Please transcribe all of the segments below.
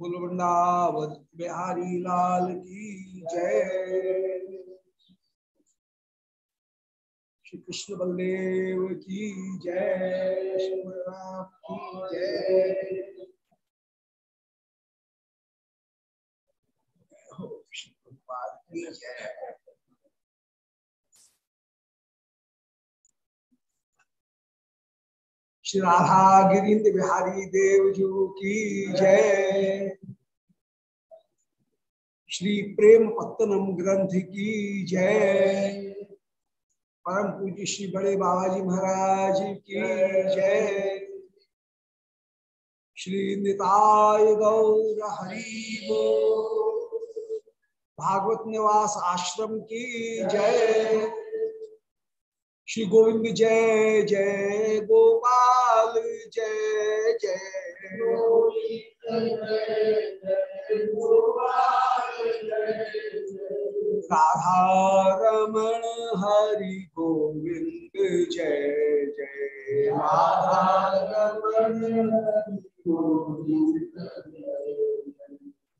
बोल वृंदावन बिहारी लाल की जय। श्री कृष्ण बलदेव की जय श्री जय की जय। श्री राधा गिरीन्द्र बिहारी देव जी की जय। श्री प्रेम पत्तनम ग्रंथ की जय। परम पूज्य श्री बड़े बाबा जी महाराज की जय। श्री निताय गौर हरि भागवत निवास आश्रम की जय। श्री गोविंद, जय जय गोपाल, जय जय। राधा रमण हरि गोविंद, जय जय। राधा रमण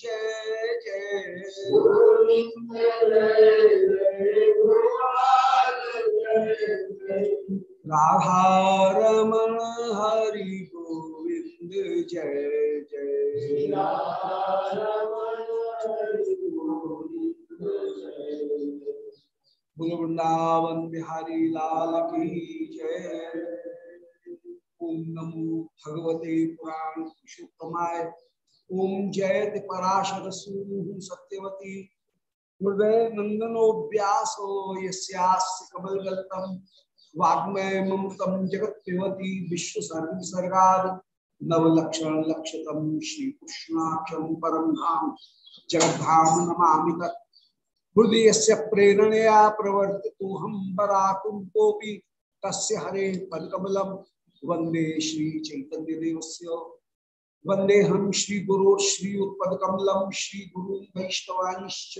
जय जय राधा हरि गोविंद वृंदावन बिहारी लाल की जय। ओम नमो भगवते पुराण पुरुषोत्तमाय ओम जयति पराशर सूनु सत्यवती। हृदय नंदनो व्यासो यस्यास्य कमलगल्तम वाग्मय ममतम जगत पिबती विश्व सर्गा नवलक्षण लक्षतम श्री कृष्णाक्षम परम धाम। जगद्धाम नमामि तत्। हृदय से प्रेरणया प्रवर्तितो हम बराकुम कोपी तस्य हरे पदकमलम वंदे श्री चैतन्य वंदे हम श्री गुरु श्री उत्पदकमलम श्री गुरु वैष्णवांश्च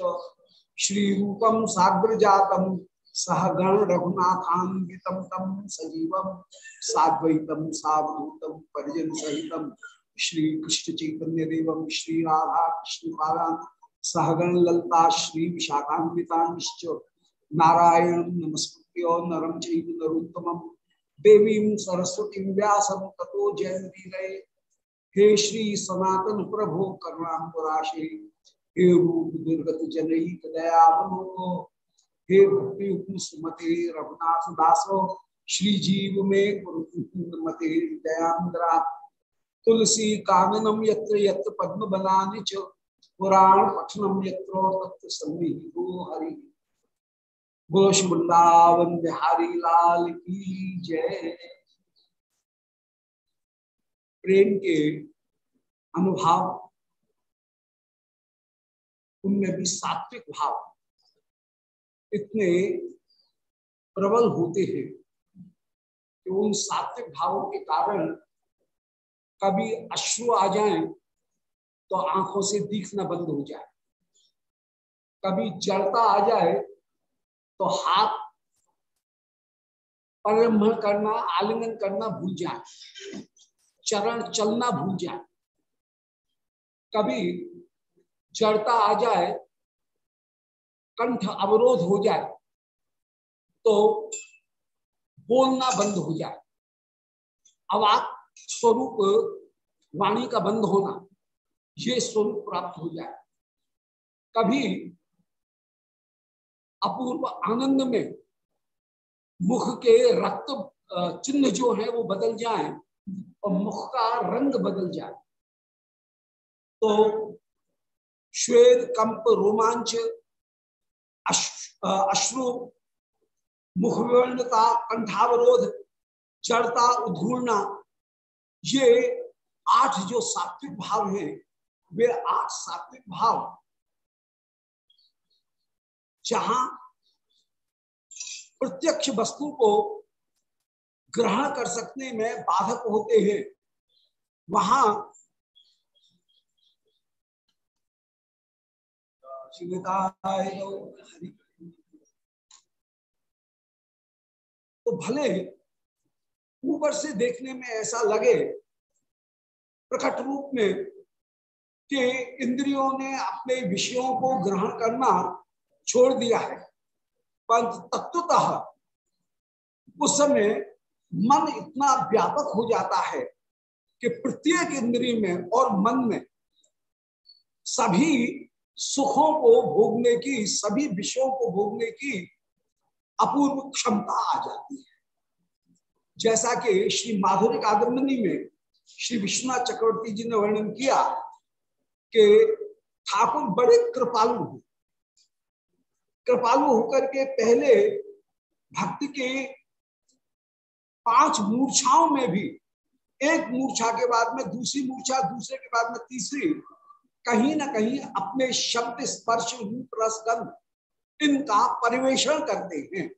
श्री रूपम साग्र जातम सह गण रघुनाथान्वितम तम सजीवम साद्वैतम सावधूतम परिजन सहितम श्री कृष्ण चैतन्य देवम श्री राधा कृष्ण पारान सहगण ललता श्री विशाखान्विताश्च। नारायण नमस्कृत्य नरम चैव नरोत्तम। देवी सरस्वती व्यास तथो जयंती हे श्री सनातन प्रभो करुणाशे हे रूप दुर्गत जनईक दयावलो हे भक्ति सुमते रघुनाथ दासो, श्री जीव में मते दयांद्रा तुलसी काननम यत्र यत्र पद्म बनानि च, पुराण पठनम यत्रो तत्व सन्निहितो हरि। बोलो बिहारी लाल की जय। प्रेम के अनुभाव। उनमें भी सात्विक भाव इतने प्रबल होते हैं कि उन सात्विक भावों के कारण कभी अश्रु आ जाएँ तो आँखों से दिखना बंद हो जाए। कभी जड़ता आ जाए तो हाथ परिभ्रमण करना, आलिंगन करना भूल जाए। चरण चलना भूल जाए। कभी जड़ता आ जाए, कंठ अवरोध हो जाए तो बोलना बंद हो जाए। अवाक स्वरूप वाणी का बंद होना, ये स्वरूप प्राप्त हो जाए। कभी अपूर्व आनंद में मुख के रक्त चिन्ह जो है वो बदल जाए और मुख का रंग बदल जाए। तो श्वेत, कंप, रोमांच अश्रु, मुखविवर्णता, कंठावरोध चढ़ता उधूलना, ये आठ जो सात्विक भाव हैं, वे आठ सात्विक भाव। जहाँ प्रत्यक्ष वस्तु को ग्रहण कर सकने में बाधक होते हैं। वहाँ तो भले ऊपर से देखने में ऐसा लगे, प्रकट रूप में कि इंद्रियों ने अपने विषयों को ग्रहण करना छोड़ दिया है। परंतु तत्वतः उस समय मन इतना व्यापक हो जाता है कि प्रत्येक इंद्रिय में और मन में सभी सुखों को भोगने की, सभी विषयों को भोगने की अपूर्व क्षमता आ जाती है। जैसा कि श्री माधुरी कादम्बनी में श्री विश्वनाथ चक्रवर्ती जी ने वर्णन किया कि ठाकुर बड़े कृपालु हैं। कृपालु होकर के पहले भक्ति के पाँच मूर्छाओं में भी, एक मूर्छा के बाद में दूसरी मूर्छा, दूसरे के बाद में तीसरी, कहीं ना कहीं अपने शब्द स्पर्श रूप रसगंध इनका परिवेषण करते हैं।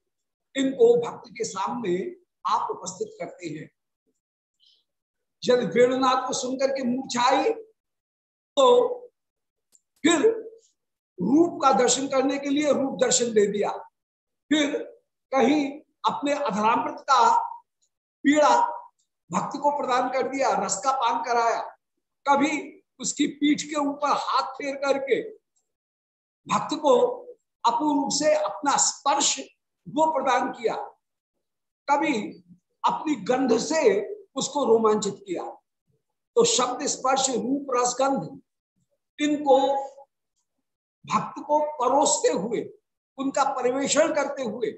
इनको भक्त के सामने आप उपस्थित करते हैं। जब वेणुनाथ को सुनकर के मूर्छा आई तो फिर रूप का दर्शन करने के लिए रूप दर्शन दे दिया। फिर कहीं अपने अधरामृत का पीड़ा, भक्त को प्रदान कर दिया, रस का पान कराया। कभी उसकी पीठ के ऊपर हाथ फेर करके भक्त को अपूर्व से अपना स्पर्श वो प्रदान किया। कभी अपनी गंध से उसको रोमांचित किया। तो शब्द स्पर्श, रूप रसगंध इनको भक्त को परोसते हुए, उनका परिवेषण करते हुए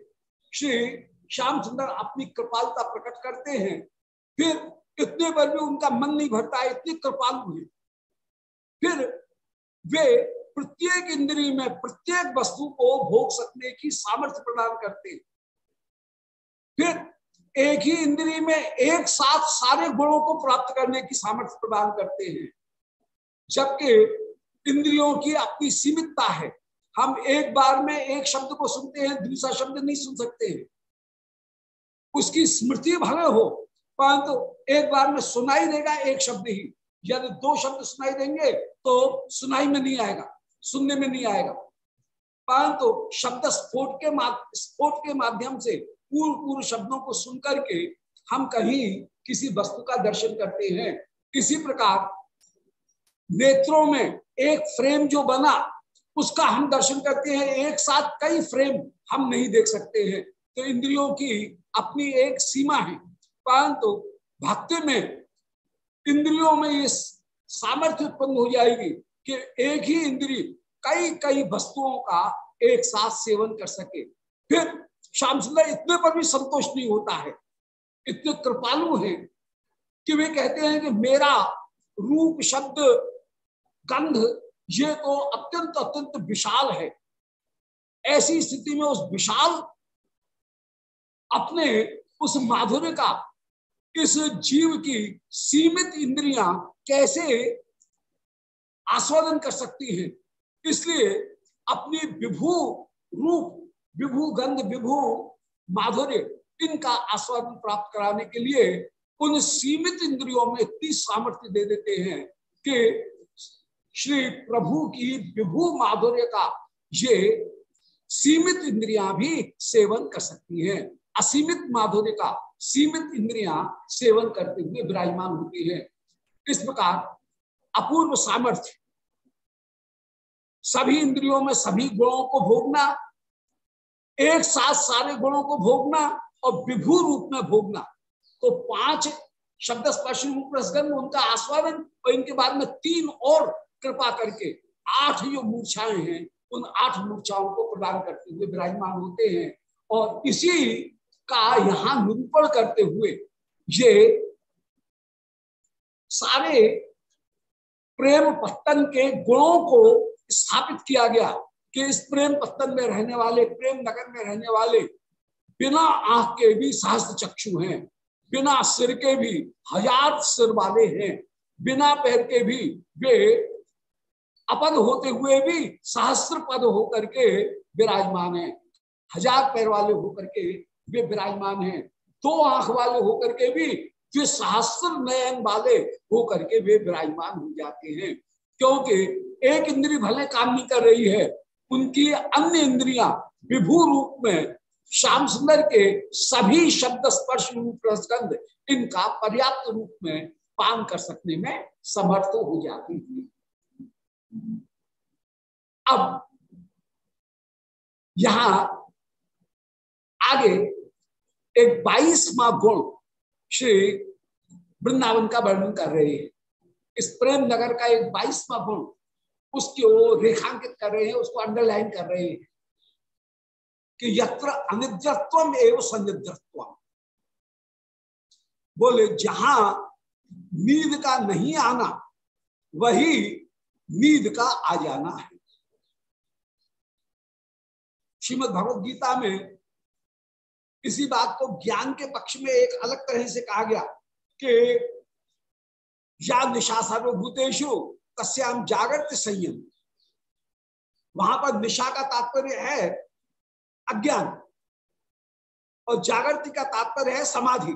श्री श्याम सुंदर अपनी कृपालता प्रकट करते हैं, फिर इतने पर भी उनका मन नहीं भरता इतनी कृपालु है। फिर वे प्रत्येक इंद्रिय में प्रत्येक वस्तु को भोग सकने की सामर्थ्य प्रदान करते हैं। फिर एक ही इंद्रिय में एक साथ सारे गुणों को प्राप्त करने की सामर्थ्य प्रदान करते हैं। जबकि इंद्रियों की अपनी सीमितता है। हम एक बार में एक शब्द को सुनते हैं, दूसरा शब्द नहीं सुन सकते। हैं उसकी स्मृति भले हो। परंतु तो एक बार में सुनाई देगा एक शब्द ही। यदि दो शब्द सुनाई देंगे तो सुनाई में नहीं आएगा, सुनने में नहीं आएगा। परंतु तो शब्द स्फोट के स्फोट के माध्यम से पूर्व पूर्व शब्दों को सुनकर के हम कहीं किसी वस्तु का दर्शन करते हैं। किसी प्रकार नेत्रों में एक फ्रेम जो बना, उसका हम दर्शन करते हैं। एक साथ कई फ्रेम हम नहीं देख सकते हैं। तो इंद्रियों की अपनी एक सीमा है। परंतु भक्ति में इंद्रियों में ये सामर्थ्य उत्पन्न हो जाएगी कि एक ही इंद्रिय कई कई वस्तुओं का एक साथ सेवन कर सके। फिर श्याम सुंदर इतने पर भी संतोष नहीं होता है। इतने कृपालु हैं कि वे कहते हैं कि मेरा रूप, शब्द, गंध, ये तो अत्यंत अत्यंत विशाल है। ऐसी स्थिति में उस विशाल अपने उस माधुर्य का, इस जीव की सीमित इंद्रियाँ कैसे आस्वादन कर सकती हैं? इसलिए अपनी विभू रूप, विभू गंध, विभू माधुर्य, इनका आस्वादन प्राप्त कराने के लिए उन सीमित इंद्रियों में इतनी सामर्थ्य दे देते हैं कि श्री प्रभु की विभू माधुर्य का ये सीमित इंद्रियाँ भी सेवन कर सकती हैं। असीमित माधुर्य का सीमित इंद्रियाँ सेवन करते हुए विराजमान होती है। इस प्रकार अपूर्व सामर्थ्य, सभी इंद्रियों में सभी गुणों को भोगना, एक साथ सारे गुणों को भोगना और विभू रूप में भोगना तो पाँच शब्द स्पर्श रूप रसगन उनका आस्वादन और इनके बाद में तीन और कृपा करके आठ जो मूर्छाएँ हैं, उन आठ मूर्छाओं को प्रदान करते हुए विराजमान होते हैं। और इसी का यहाँ निरूपण करते हुए ये सारे प्रेम पत्तन के गुणों को स्थापित किया गया कि इस प्रेम पत्तन में रहने वाले, प्रेम नगर में रहने वाले बिना आँख के भी सहस्त्र चक्षु हैं, बिना सिर के भी हज़ार सिर वाले हैं, बिना पैर के भी वे अपद होते हुए भी सहस्त्र पद होकर के विराजमान है, हज़ार पैर वाले होकर के वे विराजमान हैं। दो आँख वाले होकर के भी, जो सहस्त्र नयन वाले होकर के वे विराजमान हो जाते हैं। क्योंकि एक इंद्री भले काम नहीं कर रही है, उनकी अन्य इंद्रियाँ विभू रूप में श्याम सुंदर के सभी शब्द स्पर्श रूप इनका पर्याप्त रूप में पान कर सकने में समर्थ हो जाती है। अब यहाँ आगे एक बाईसवा गुण श्री वृंदावन का वर्णन कर रहे हैं। इस प्रेम नगर का एक बाईसवा गुण उसके वो रेखांकित कर रहे हैं, उसको अंडरलाइन कर रहे हैं कि यत्र अनिद्रत्व एवं संयद्रत्व बोले, जहाँ नींद का नहीं आना, वही नींद का आ जाना है। श्रीमद भगवत गीता में इसी बात को ज्ञान के पक्ष में एक अलग तरह से कहा गया कि या निशा सर्वभूतेशु कश्याम जागृत संयम। वहाँ पर निशा का तात्पर्य है अज्ञान और जागृति का तात्पर्य है समाधि।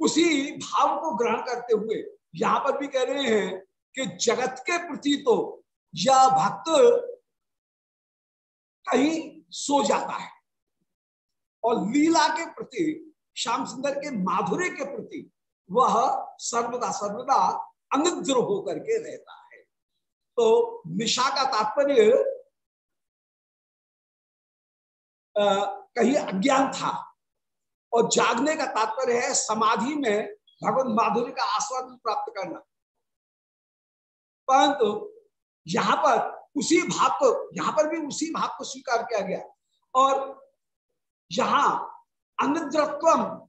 उसी भाव को ग्रहण करते हुए यहाँ पर भी कह रहे हैं कि जगत के प्रति तो यह भक्त कहीं सो जाता है। और लीला के प्रति, श्याम सुंदर के माधुर्य के प्रति वह सर्वदा सर्वदा अनिद्र होकर के रहता है। तो निशा का तात्पर्य कहीं अज्ञान था और जागने का तात्पर्य है समाधि में भगवान माधुर्य का आस्वादन प्राप्त करना। परंतु यहाँ पर उसी भाव को, यहाँ पर भी उसी भाव को स्वीकार किया गया। और यहाँ अनिद्रत्व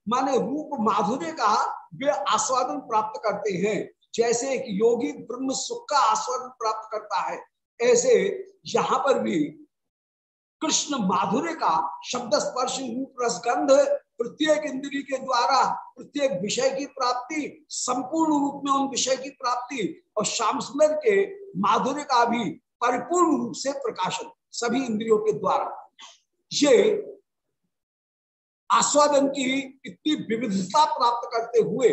माने रूप माधुर्य का वे आस्वादन प्राप्त करते हैं। जैसे एक योगी ब्रह्म सुख का आस्वादन प्राप्त करता है, ऐसे यहाँ पर भी कृष्ण माधुर्य का शब्द स्पर्श, रूप रसगंध प्रत्येक इंद्री के द्वारा, प्रत्येक विषय की प्राप्ति, संपूर्ण रूप में उन विषय की प्राप्ति और श्याम सुंदर के माधुर्य का भी परिपूर्ण रूप से प्रकाशन सभी इंद्रियों के द्वारा। ये आस्वादन की इतनी विविधता प्राप्त करते हुए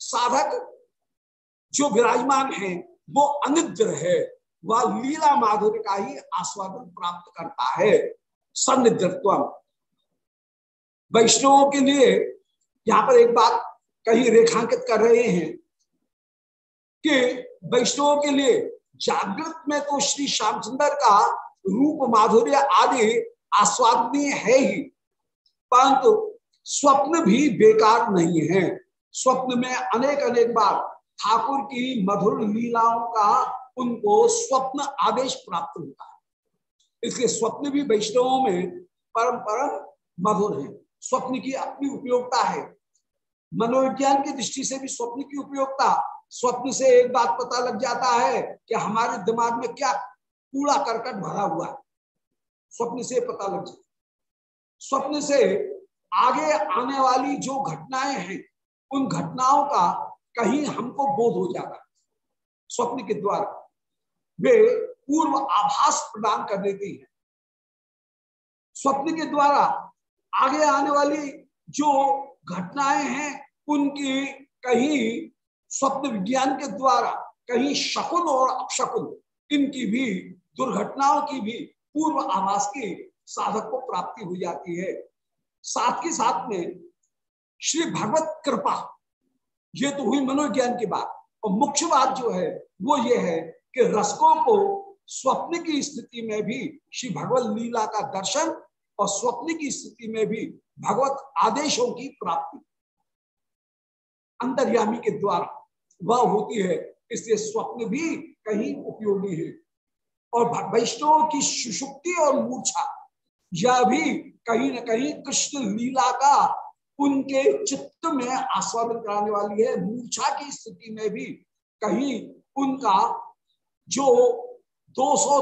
साधक जो विराजमान है, वो अनिद्र है, वह लीला माधुर्य का ही आस्वादन प्राप्त करता है। सनिद्रत्व वैष्णवों के लिए यहाँ पर एक बात कहीं रेखांकित कर रहे हैं कि वैष्णवों के लिए जागृत में तो श्री श्यामचंदर का रूप माधुर्य आदि आस्वादनीय है ही। परंतु स्वप्न भी बेकार नहीं है। स्वप्न में अनेक अनेक बार ठाकुर की मधुर लीलाओं का उनको स्वप्न आदेश प्राप्त होता है। इसलिए स्वप्न भी वैष्णवों में परम परम मधुर है। स्वप्न की अपनी उपयोगिता है। मनोविज्ञान की दृष्टि से भी स्वप्न की उपयोगिता, स्वप्न से एक बात पता लग जाता है कि हमारे दिमाग में क्या कूड़ा करकट भरा हुआ है। स्वप्न से पता लग जाता स्वप्न से आगे आने वाली जो घटनाएँ हैं, उन घटनाओं का कहीं हमको बोध हो जाता है। स्वप्न के द्वारा। वे पूर्व आभास प्रदान कर देती है। स्वप्न के द्वारा आगे आने वाली जो घटनाएँ हैं, उनकी कहीं स्वप्न विज्ञान के द्वारा, कहीं शकुन और अपशकुन इनकी भी, दुर्घटनाओं की भी पूर्व आभास की साधक को प्राप्ति हो जाती है। साथ के साथ में श्री भगवत कृपा, ये तो हुई मनोज्ञान की बात। और मुख्य बात जो है, वो ये है कि रसकों को स्वप्न की स्थिति में भी श्री भगवत लीला का दर्शन और स्वप्न की स्थिति में भी भगवत आदेशों की प्राप्ति। अंतर्यामी के द्वारा वह होती है, इसलिए स्वप्न भी कहीं उपयोगी है। और वैष्णव की सुषुप्ति और मूर्छा यह भी कहीं ना कहीं कृष्ण लीला का उनके चित्त में आस्वादन कराने वाली है। मूर्छा की स्थिति में भी कहीं उनका जो दो सौ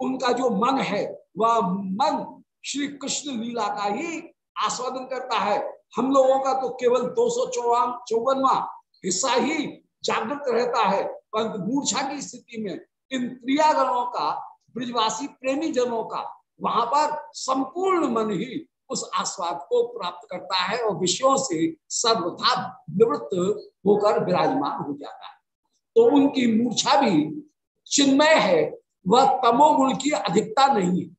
उनका जो मन है, वह मन श्री कृष्ण लीला का ही आस्वादन करता है। हम लोगों का तो केवल दो सौ चौवन चौवनवा हिस्सा ही जागृत रहता है, परंतु मूर्छा की स्थिति में इन क्रियागणों का, ब्रिजवासी प्रेमी जनों का वहाँ पर संपूर्ण मन ही उस आस्वाद को प्राप्त करता है और विषयों से सर्वथा निवृत्त होकर विराजमान हो जाता है। तो उनकी मूर्छा भी चिन्मय है, वह तमोगुण की अधिकता नहीं है।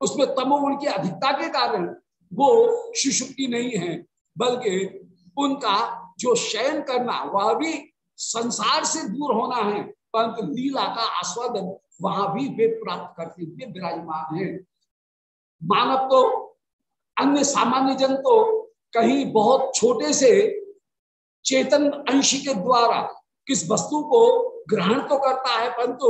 उसमें तमोगुण की अधिकता के कारण वो सुषुप्ति नहीं है, बल्कि उनका जो शयन करना, वह भी संसार से दूर होना है, परंतु लीला का आस्वादन वहाँ भी वे प्राप्त करते हुए विराजमान है। मानव तो अन्य सामान्य जन तो कहीं बहुत छोटे से चेतन अंश के द्वारा किस वस्तु को ग्रहण तो करता है, परंतु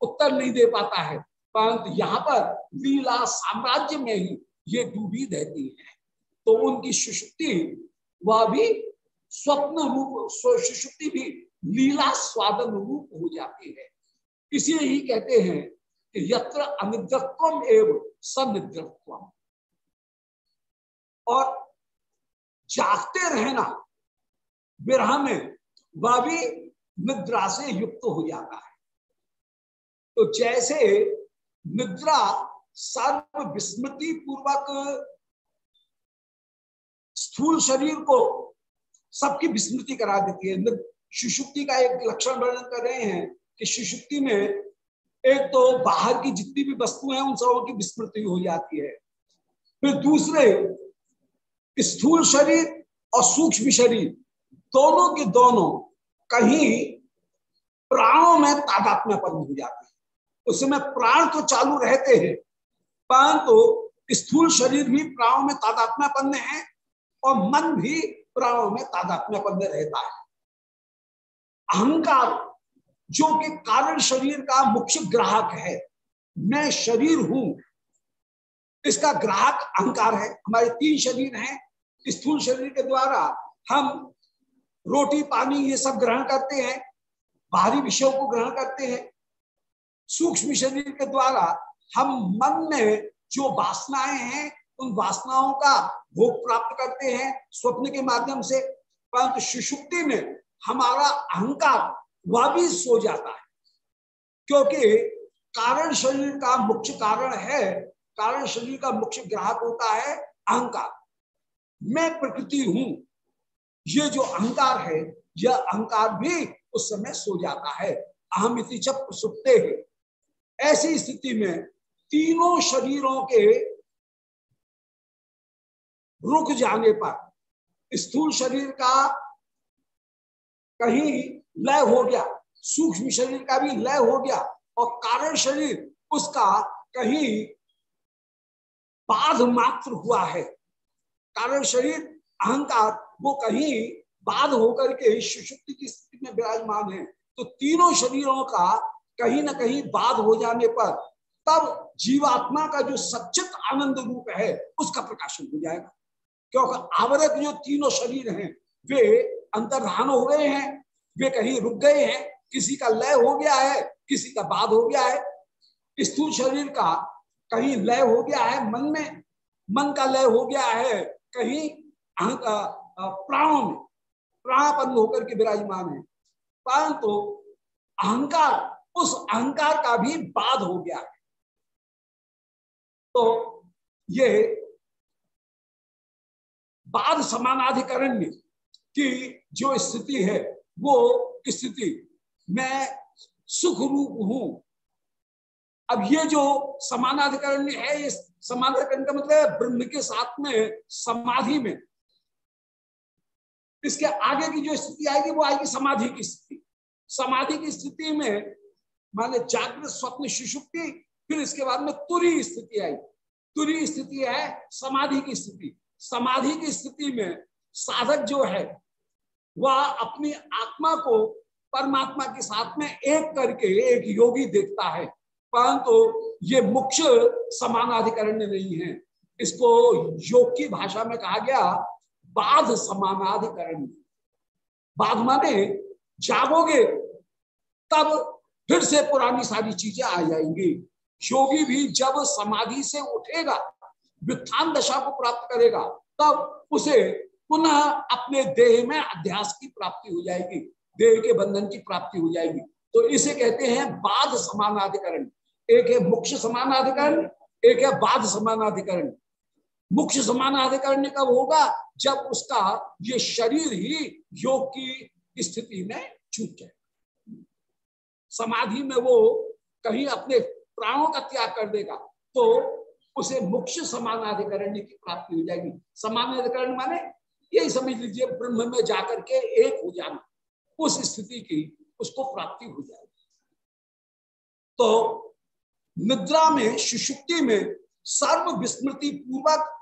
उत्तर नहीं दे पाता है। परंतु यहाँ पर लीला साम्राज्य में ही ये डूबी रहती है। तो उनकी सुषुप्ति वह भी स्वप्न रूप सुषुप्ति भी लीला स्वादन रूप हो जाती है। इसीलिए ही कहते हैं कि यत्र अनिद्रत्व एवं सनिद्रत्व और जागते रहना विरह में वह भी निद्रा से युक्त हो जाता है। तो जैसे निद्रा सर्व विस्मृति पूर्वक स्थूल शरीर को सबकी विस्मृति करा देती है। सुषुप्ति का एक लक्षण वर्णन कर रहे हैं। कि सुषुप्ति में एक तो बाहर की जितनी भी वस्तु हैं, उन सबों की विस्मृति हो जाती है। फिर दूसरे, स्थूल शरीर और सूक्ष्म शरीर, दोनों के दोनों कहीं प्राणों में तादात्म्यपन हो जाते हैं। उस समय प्राण तो चालू रहते हैं, परंतु तो स्थूल शरीर भी प्राणों में तादात्म्यपन्न है और मन भी प्राणों में तादात्म्यपन्न रहता है। अहंकार जो कि कारण शरीर का मुख्य ग्राहक है। मैं शरीर हूँ। इसका ग्राहक अहंकार है। हमारे तीन शरीर हैं। स्थूल शरीर के द्वारा हम रोटी, पानी, ये सब ग्रहण करते हैं। बाहरी विषयों को ग्रहण करते हैं। सूक्ष्म शरीर के द्वारा हम मन में जो वासनाएँ हैं, उन वासनाओं का भोग प्राप्त करते हैं। स्वप्न के माध्यम से, परंतु सुषुप्ति में हमारा अहंकार वह भी सो जाता है। क्योंकि कारण शरीर का मुख्य कारण है, कारण शरीर का मुख्य ग्राहक होता है अहंकार। मैं प्रकृति हूँ, ये जो अहंकार है, यह अहंकार भी उस समय सो जाता है। अहम इति चप सुखते है। ऐसी स्थिति में तीनों शरीरों के रुक जाने पर स्थूल शरीर का कहीं लय हो गया। सूक्ष्म शरीर का भी लय हो गया और कारण शरीर, उसका कहीं बाध मात्र हुआ है। कारण शरीर, अहंकार, वो कहीं बाध होकर के सुषुप्ति की स्थिति में विराजमान है। तो तीनों शरीरों का कहीं ना कहीं बाध हो जाने पर तब जीवात्मा का जो सचित आनंद रूप है, उसका प्रकाशन हो जाएगा। क्योंकि आवरत जो तीनों शरीर हैं, वे अंतर्धान हो गए हैं। वे कहीं रुक गए हैं, किसी का लय हो गया है, किसी का बाद हो गया है स्थूल शरीर का कहीं लय हो गया है मन में, मन का लय हो गया है, कहीं प्राणों में, प्राणापन्न होकर के विराजमान है, परंतु तो अहंकार, उस अहंकार का भी बाध हो गया है। तो ये बाद समानाधिकरण में की जो स्थिति है वो स्थिति। मैं सुख रूप हूँ। अब ये जो समानाधिकरण है इस समानाधिकरण का मतलब ब्रह्म के साथ में, समाधि में। इसके आगे की जो स्थिति आएगी, वो आएगी समाधि की स्थिति। समाधि की स्थिति में माने जागृत स्वप्न सुषुप्ति, फिर इसके बाद में तुरी स्थिति आई। तुरी स्थिति है समाधि की स्थिति। समाधि की स्थिति में साधक जो है वह अपनी आत्मा को परमात्मा के साथ में एक करके एक योगी देखता है। परंतु ये मुख्य समानाधिकरण नहीं है। इसको योग की भाषा में कहा गया बाध समानाधिकरण। बाध माने जागोगे, तब फिर से पुरानी सारी चीज़ें आ जाएँगी। योगी भी जब समाधि से उठेगा, व्युत्थान दशा को प्राप्त करेगा, तब उसे पुनः अपने देह में अध्यास की प्राप्ति हो जाएगी, देह के बंधन की प्राप्ति हो जाएगी। तो इसे कहते हैं बाध समानाधिकरण। एक है मुख्य समानाधिकरण, एक है बाध समानाधिकरण। मुख्य समानाधिकरण कब होगा? जब उसका ये शरीर ही योग की स्थिति में छूट जाए। समाधि में वो कहीं अपने प्राणों का त्याग कर देगा तो उसे मुख्य समानाधिकरण की प्राप्ति हो जाएगी। समानाधिकरण माने यही समझ लीजिए, ब्रह्म में जाकर के एक हो जाना, उस स्थिति की उसको प्राप्ति हो जाएगी। तो निद्रा में, सुषुप्ति में सर्व विस्मृति पूर्वक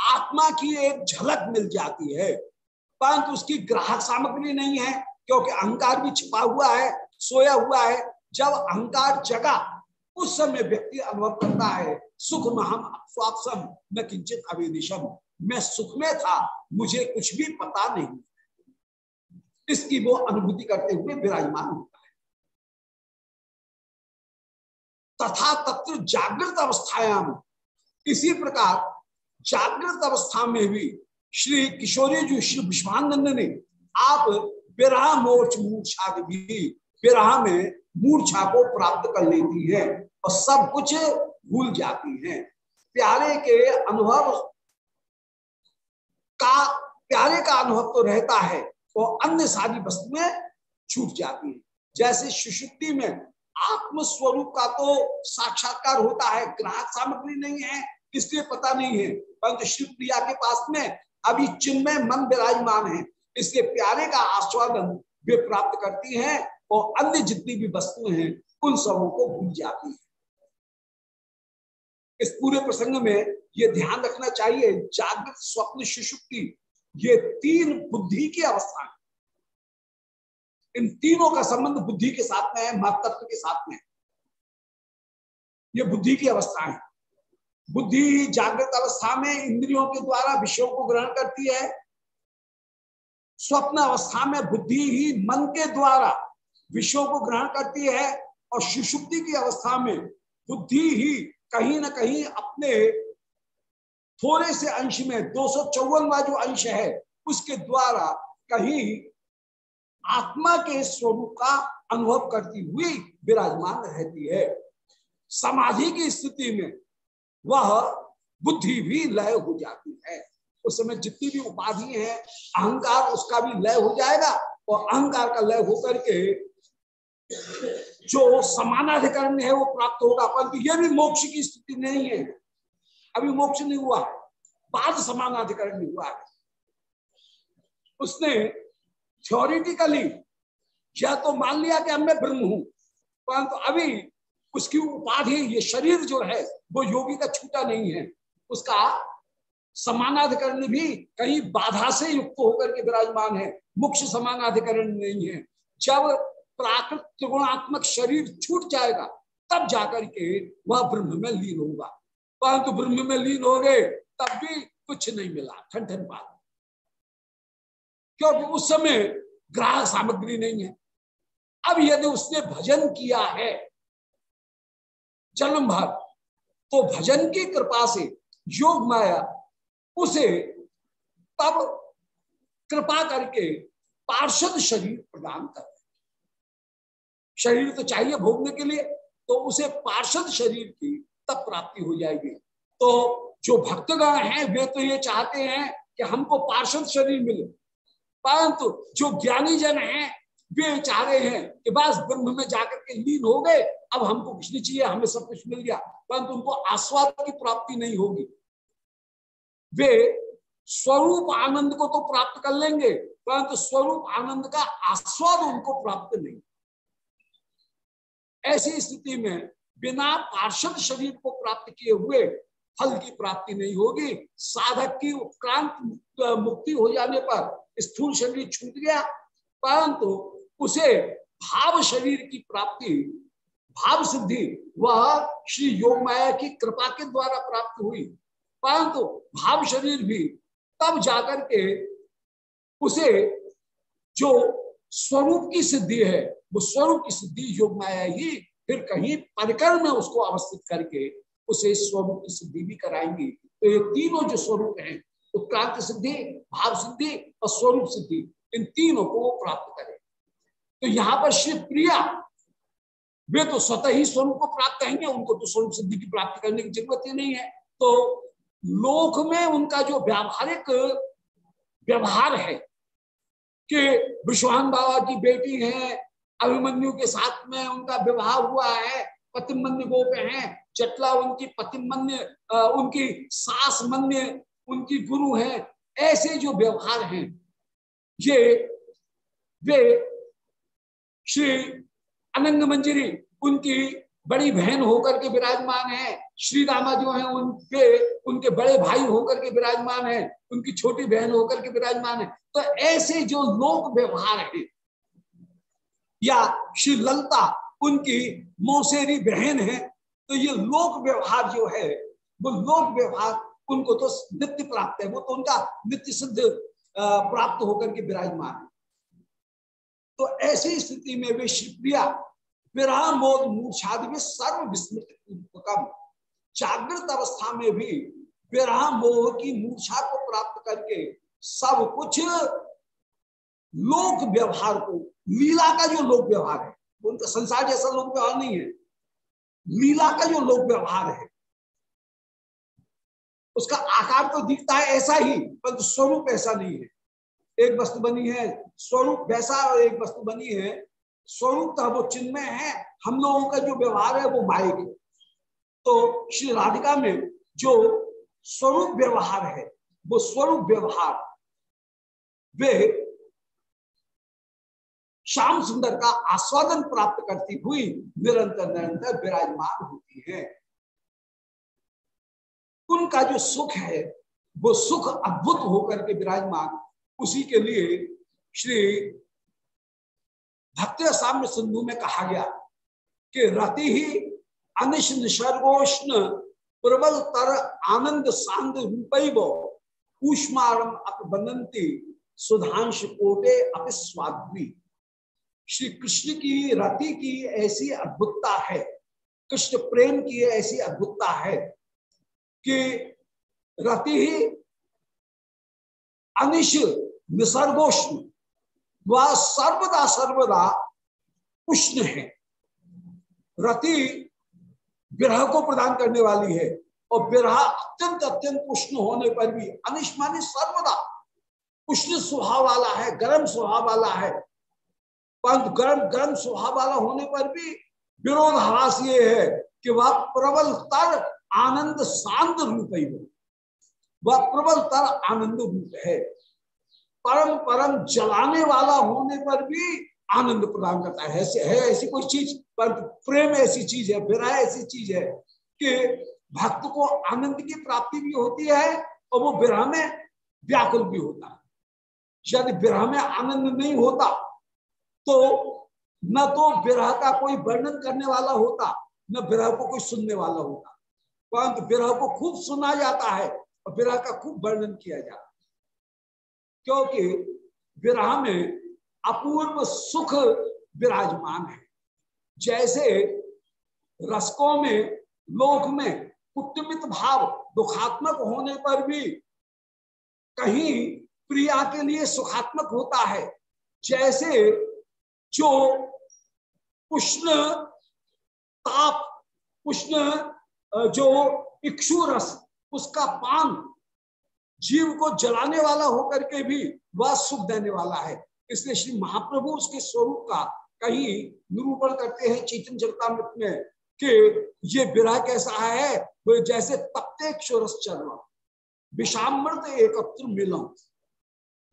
आत्मा की एक झलक मिल जाती है, परंतु उसकी ग्राहक सामग्री नहीं है, क्योंकि अहंकार भी छिपा हुआ है, सोया हुआ है। जब अहंकार जगा, उस समय व्यक्ति अनुभव करता है सुख में हम स्वापसम न किंचित अवेदिशम मैं सुख में था मुझे कुछ भी पता नहीं इसकी वो अनुभूति करते हुए विराजमान होता है। तथा तत्व जागृत अवस्थायाम इसी प्रकार जागृत अवस्था में भी श्री किशोरी जी, श्री विश्वानंद ने आप विराह मोर्च मूर्छा भी विराह में मूर्छा को प्राप्त कर लेती है और सब कुछ भूल जाती है। प्यारे के अनुभव का, प्यारे का अनुभव तो रहता है तो अन्य सारी वस्तुएँ छूट जाती है। जैसे सुषुप्ति में आत्म स्वरूप का तो साक्षात्कार होता है, ग्राहक सामग्री नहीं है इसलिए पता नहीं है? परंतु शिव प्रिया के पास में अभी चिन्मय मन विराजमान है। इसके प्यारे का आस्वादन वे प्राप्त करती हैं, और अन्य जितनी भी वस्तुएँ हैं, उन सबों को भूल जाती है। इस पूरे प्रसंग में ये ध्यान रखना चाहिए, जागृत स्वप्न सुषुप्ति ये तीन बुद्धि की अवस्था है। इन तीनों का संबंध बुद्धि के साथ में है महत्व के साथ में ये बुद्धि की अवस्था है। बुद्धि जागृत अवस्था में इंद्रियों के द्वारा विषयों को ग्रहण करती है। स्वप्न अवस्था में बुद्धि ही मन के द्वारा विषयों को ग्रहण करती है और सुषुप्ति की अवस्था में बुद्धि ही कहीं ना कहीं अपने थोड़े से अंश में, दो सौ जो अंश है, उसके द्वारा कहीं आत्मा के स्वरूप का अनुभव करती हुई विराजमान रहती है। समाधि की स्थिति में वह बुद्धि भी लय हो जाती है। उस समय जितनी भी उपाधि है, अहंकार उसका भी लय हो जाएगा और अहंकार का लय होकर के जो समानाधिकरण है वो प्राप्त होगा, परंतु यह भी मोक्ष की स्थिति नहीं है। अभी मोक्ष नहीं हुआ है, बाद समानाधिकरण नहीं हुआ है। उसने थ्योरिटिकली या तो मान लिया कि अब मैं ब्रह्म हूँ, परंतु अभी उसकी उपाधि, ये शरीर जो है, वो योगी का छूटा नहीं है। उसका समानाधिकरण भी कहीं बाधा से युक्त होकर के विराजमान है मुख्य समानाधिकरण नहीं है। जब प्राकृत त्रिगुणात्मक शरीर छूट जाएगा, तब जाकर के वह ब्रह्म में लीन होगा। परंतु तो ब्रह्म में लीन हो गए, तब भी कुछ नहीं मिला ठन ठन बात। क्योंकि उस समय ग्राह सामग्री नहीं है। अब यदि उसने भजन किया है, जन्म भर तो भजन की कृपा से योग माया, उसे तब कृपा करके पार्षद शरीर प्रदान कर। शरीर तो चाहिए भोगने के लिए तो उसे पार्षद शरीर की तब प्राप्ति हो जाएगी। तो जो भक्तगण हैं, वे तो ये चाहते हैं कि हमको पार्षद शरीर मिले। परंतु जो ज्ञानी जन हैं, वे चाह रहे हैं कि बस ब्रह्म में जाकर के लीन हो गए, अब हमको कुछ नहीं चाहिए, हमें सब कुछ मिल गया। परंतु उनको आस्वाद की प्राप्ति नहीं होगी। वे स्वरूप आनंद को तो प्राप्त कर लेंगे, परंतु स्वरूप आनंद का आस्वाद उनको प्राप्त नहीं। ऐसी स्थिति में बिना पार्षद शरीर को प्राप्त किए हुए फल की प्राप्ति नहीं होगी। साधक की उपक्रांत मुक्ति हो जाने पर स्थूल शरीर छूट गया, परंतु उसे भाव शरीर की प्राप्ति, भाव सिद्धि, वह श्री योग माया की कृपा के द्वारा प्राप्त हुई। परंतु भाव शरीर भी तब जाकर के उसे जो स्वरूप की सिद्धि है वो स्वरूप की सिद्धि योग माया ही फिर कहीं परिकर में उसको अवस्थित करके उसे स्वरूप की सिद्धि भी कराएँगे। तो ये तीनों जो स्वरूप हैं, उत्क्रांति सिद्धि, भाव सिद्धि और स्वरूप सिद्धि, इन तीनों को वो प्राप्त करे। तो यहाँ पर श्री प्रिया, वे तो स्वतः ही स्वरूप को प्राप्त करेंगे, उनको तो स्वरूप सिद्धि की प्राप्ति करने की ज़रूरत ही नहीं है। तो लोक में उनका जो व्यावहारिक व्यवहार है कि विश्वान बाबा की बेटी है अभिमन्यु के साथ में उनका विवाह हुआ है, पतिमन्य गोप है। चटला उनकी पतिमन्य उनकी सास मन्य उनकी गुरु है। ऐसे जो व्यवहार हैं, ये वे श्री अनंग मंजरी, उनकी बड़ी बहन होकर के विराजमान है। श्री रामा जो है, उनके उनके बड़े भाई होकर के विराजमान है। उनकी छोटी बहन होकर के विराजमान है। तो ऐसे जो लोक व्यवहार है या श्री ललता उनकी मौसेरी बहन है तो ये लोक व्यवहार जो है, वो लोक व्यवहार, उनको तो नित्य प्राप्त है, वो तो उनका नित्य सिद्ध प्राप्त होकर के विराजमान है। तो ऐसी स्थिति में वे शिवप्रिया विराम बोध मूर्छादि में सर्व विस्मृत जागृत अवस्था में भी विराम मोह की मूर्छा को प्राप्त करके सब कुछ लोक व्यवहार को, लीला का जो लोक व्यवहार है उनका संसार जैसा लोक व्यवहार नहीं है। लीला का जो लोक व्यवहार है, उसका आकार तो दिखता है ऐसा ही, परंतु स्वरूप ऐसा नहीं है। एक वस्तु बनी है, स्वरूप वैसा और एक वस्तु बनी है। स्वरूप तो वो में है, हम लोगों का जो व्यवहार है वो माइक है तो श्री राधिका में जो स्वरूप व्यवहार है, वो स्वरूप व्यवहार, वे श्याम सुंदर का आस्वादन प्राप्त करती हुई निरंतर निरंतर विराजमान होती है। उनका जो सुख है, वो सुख अद्भुत होकर के विराजमान, उसी के लिए श्री भक्त साम्य सिंधु में कहा गया कि रति ही अनिश निसर्गोष्ण प्रबल तर आनंद सांद रूप ऊष्मारम अपबनती सुधांश कोटे अपस्वाद्वी श्री कृष्ण की रति की ऐसी अद्भुतता है, कृष्ण प्रेम की ऐसी अद्भुतता है कि रति ही अनिश निसर्गोष्ण वह सर्वदा सर्वदा उष्ण है। रति विरह को प्रदान करने वाली है और विरह अत्यंत अत्यंत उष्ण होने पर भी अनिष्मानी सर्वदा। उष्ण स्वभाव वाला है, गर्म स्वभाव वाला है परंतु गर्म गर्म स्वभाव वाला होने पर भी विरोधाभास ये है कि वह प्रबल तर आनंद शांत रूप ही वह प्रबल तर आनंद रूप है। परम परम जलाने वाला होने पर भी आनंद प्रदान करता है। ऐसे है, ऐसी कोई चीज़ पर प्रेम ऐसी चीज़ है विरह ऐसी चीज़ है कि भक्त को आनंद की प्राप्ति भी होती है और वो विरह में व्याकुल भी होता है। यदि विरह में आनंद नहीं होता तो न तो विरह का कोई वर्णन करने वाला होता, न विरह को कोई सुनने वाला होता। परंतु विरह को खूब सुना जाता है और विरह का खूब वर्णन किया जाता क्योंकि विरह में अपूर्व सुख विराजमान है। जैसे रसकों में, लोक में उत्तमित भाव दुखात्मक होने पर भी कहीं प्रिया के लिए सुखात्मक होता है। जैसे जो उष्ण ताप, उष्ण जो इक्षु रस, उसका पान जीव को जलाने वाला होकर के भी वह सुख देने वाला है। इसलिए श्री महाप्रभु उसके स्वरूप का कहीं निरूपण करते हैं चेतन चरतामृत में कि ये विरह कैसा है, वो जैसे तप्ते क्षोरस चरण विषामृत एकत्र मिलन।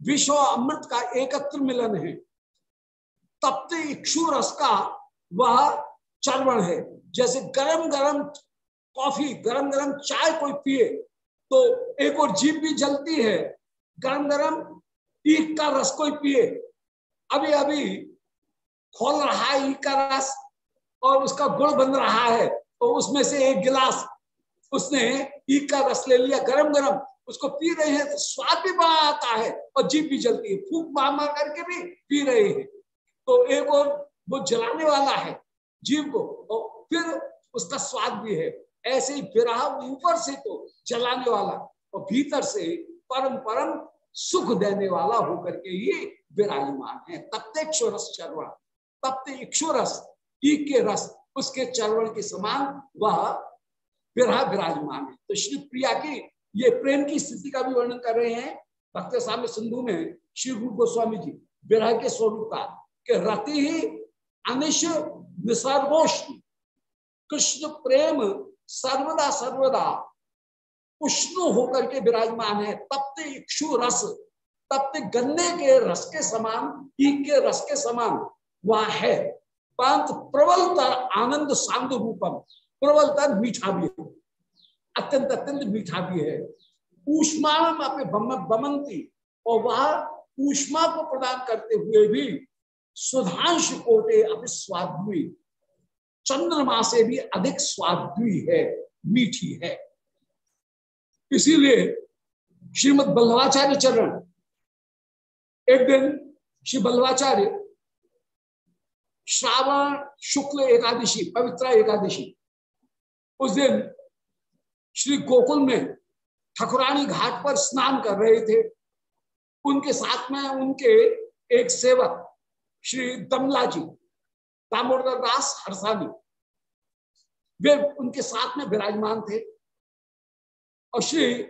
विश्व अमृत का एकत्र मिलन है। तप्ते इक्षु रस का वह चर्वण है। जैसे गरम गरम कॉफ़ी गरम गरम चाय कोई पिए तो एक और जीप भी जलती है। गरम गरम ईख का रस कोई पिए। अभी अभी खोल रहा है ईख का रस और उसका गुड़ बन रहा है तो उसमें से एक गिलास उसने ईख का रस ले लिया गरम गरम उसको पी रहे हैं तो स्वाद भी बड़ा आता है और जीप भी जलती है। फूक मार मार करके भी पी रहे हैं। तो एक और वो जलाने वाला है जीव को, और फिर उसका स्वाद भी है। ऐसे ही विरह ऊपर से तो जलाने वाला, और भीतर से परम परम सुख देने वाला होकर के ये विराजमान है। तप्ते क्षोरस चरवण, तप्ते इक्षुरस ई के रस, उसके चरवण के समान वह विरह विराजमान है। तो श्री प्रिया की ये प्रेम की स्थिति का भी वर्णन कर रहे हैं। भक्त स्वामी सिंधु में श्री गुरु गोस्वामी जी, विरह के स्वरूप का कि रति ही अनिश निसर्गोष। कृष्ण प्रेम सर्वदा सर्वदा उष्ण होकर के विराजमान है। तप्त इक्षु रस, तप्त गन्ने के रस के समान ईक के रस के समान वह है। परंतु प्रबलतर आनंद सांद रूपम प्रबलतर मीठा भी है। अत्यंत अत्यंत मीठा भी है। ऊष्मा बमंती और वह ऊष्मा को प्रदान करते हुए भी सुधांश कोटे अपने स्वाद्वी चंद्रमा से भी अधिक स्वाद्वी है, मीठी है। इसीलिए श्रीमद बल्लवाचार्य चरण, एक दिन श्री बल्लवाचार्य श्रावण शुक्ल एकादशी, पवित्र एकादशी, उस दिन श्री गोकुल में ठकुरानी घाट पर स्नान कर रहे थे। उनके साथ में उनके एक सेवक श्री दमला जी दामोदर दास हरसानी वे उनके साथ में विराजमान थे। और श्री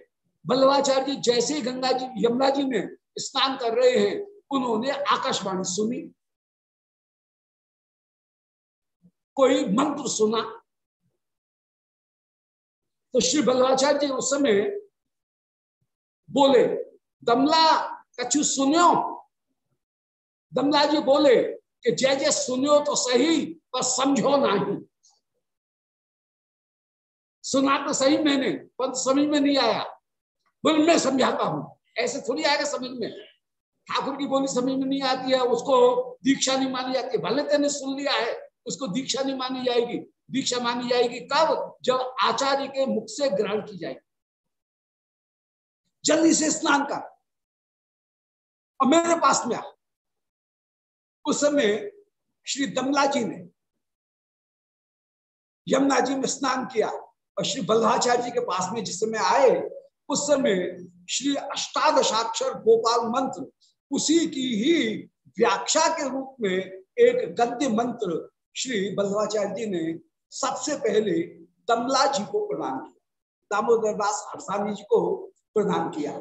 बल्लवाचार्य जी जैसे ही गंगा जी यमुना जी में स्नान कर रहे हैं, उन्होंने आकाशवाणी सुनी। कोई मंत्र सुना। तो श्री बल्लवाचार्य जी उस समय बोले, दमला, कछु सुनियो? दमला जी बोले कि जय जय सुनियो तो सही, पर समझो नहीं। सुना तो सही मैंने, पर समझ में नहीं आया। बोले, मैं समझाता हूँ। ऐसे थोड़ी आएगा समझ में। ठाकुर की बोली समझ में नहीं आती है। उसको दीक्षा नहीं मानी जाती। भले तेने सुन लिया है, उसको दीक्षा नहीं मानी जाएगी। दीक्षा मानी जाएगी कब? जब आचार्य के मुख से ग्रहण की जाएगी। जल्दी से स्नान कर। और मेरे पास में आ। उस समय श्री दमला जी ने यमुना जी में स्नान किया और श्री बल्लाचार्य जी के पास में जिस समय आए, उस समय श्री अष्टादशाक्षर गोपाल मंत्र उसी की ही व्याख्या के रूप में एक गद्य मंत्र श्री बल्लभाचार्य जी ने सबसे पहले दमला जी को प्रदान किया। दामोदर दास हरसानी जी को प्रदान किया।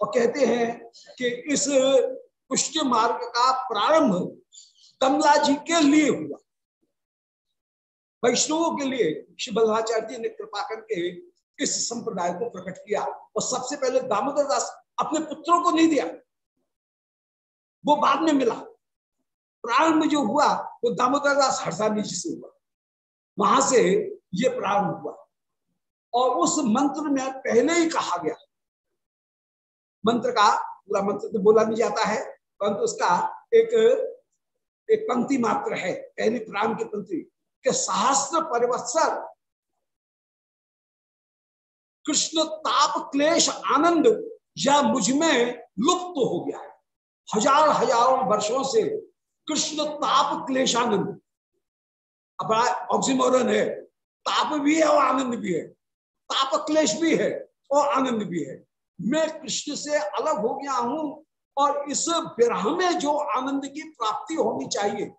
और कहते हैं कि इस पुष्टि मार्ग का प्रारंभ कमला जी के लिए हुआ। वैष्णवों के लिए श्री बल्लाचार्य जी ने कृपा करके इस संप्रदाय को प्रकट किया और सबसे पहले दामोदर दास अपने पुत्रों को नहीं दिया। वो बाद में मिला। प्रारंभ जो हुआ, वो दामोदर दास हरसानी जी से हुआ। वहाँ से ये प्रारंभ हुआ। और उस मंत्र में पहले ही कहा गया। मंत्र का पूरा मंत्र तो बोला नहीं जाता है। परंतु उसका एक एक पंक्ति मात्र है, पहली प्राण की पंक्ति, के सहस्त्र परिवत्सर। कृष्ण ताप, क्लेश, आनंद या मुझमें लुप्त तो हो गया है। हज़ार हज़ारों वर्षों से कृष्ण ताप क्लेशानंद अब ऑक्सीमोरन है, ताप भी है और आनंद भी है। ताप, क्लेश भी है और आनंद भी है। मैं कृष्ण से अलग हो गया हूँ और इस विरह में जो आनंद की प्राप्ति होनी चाहिए,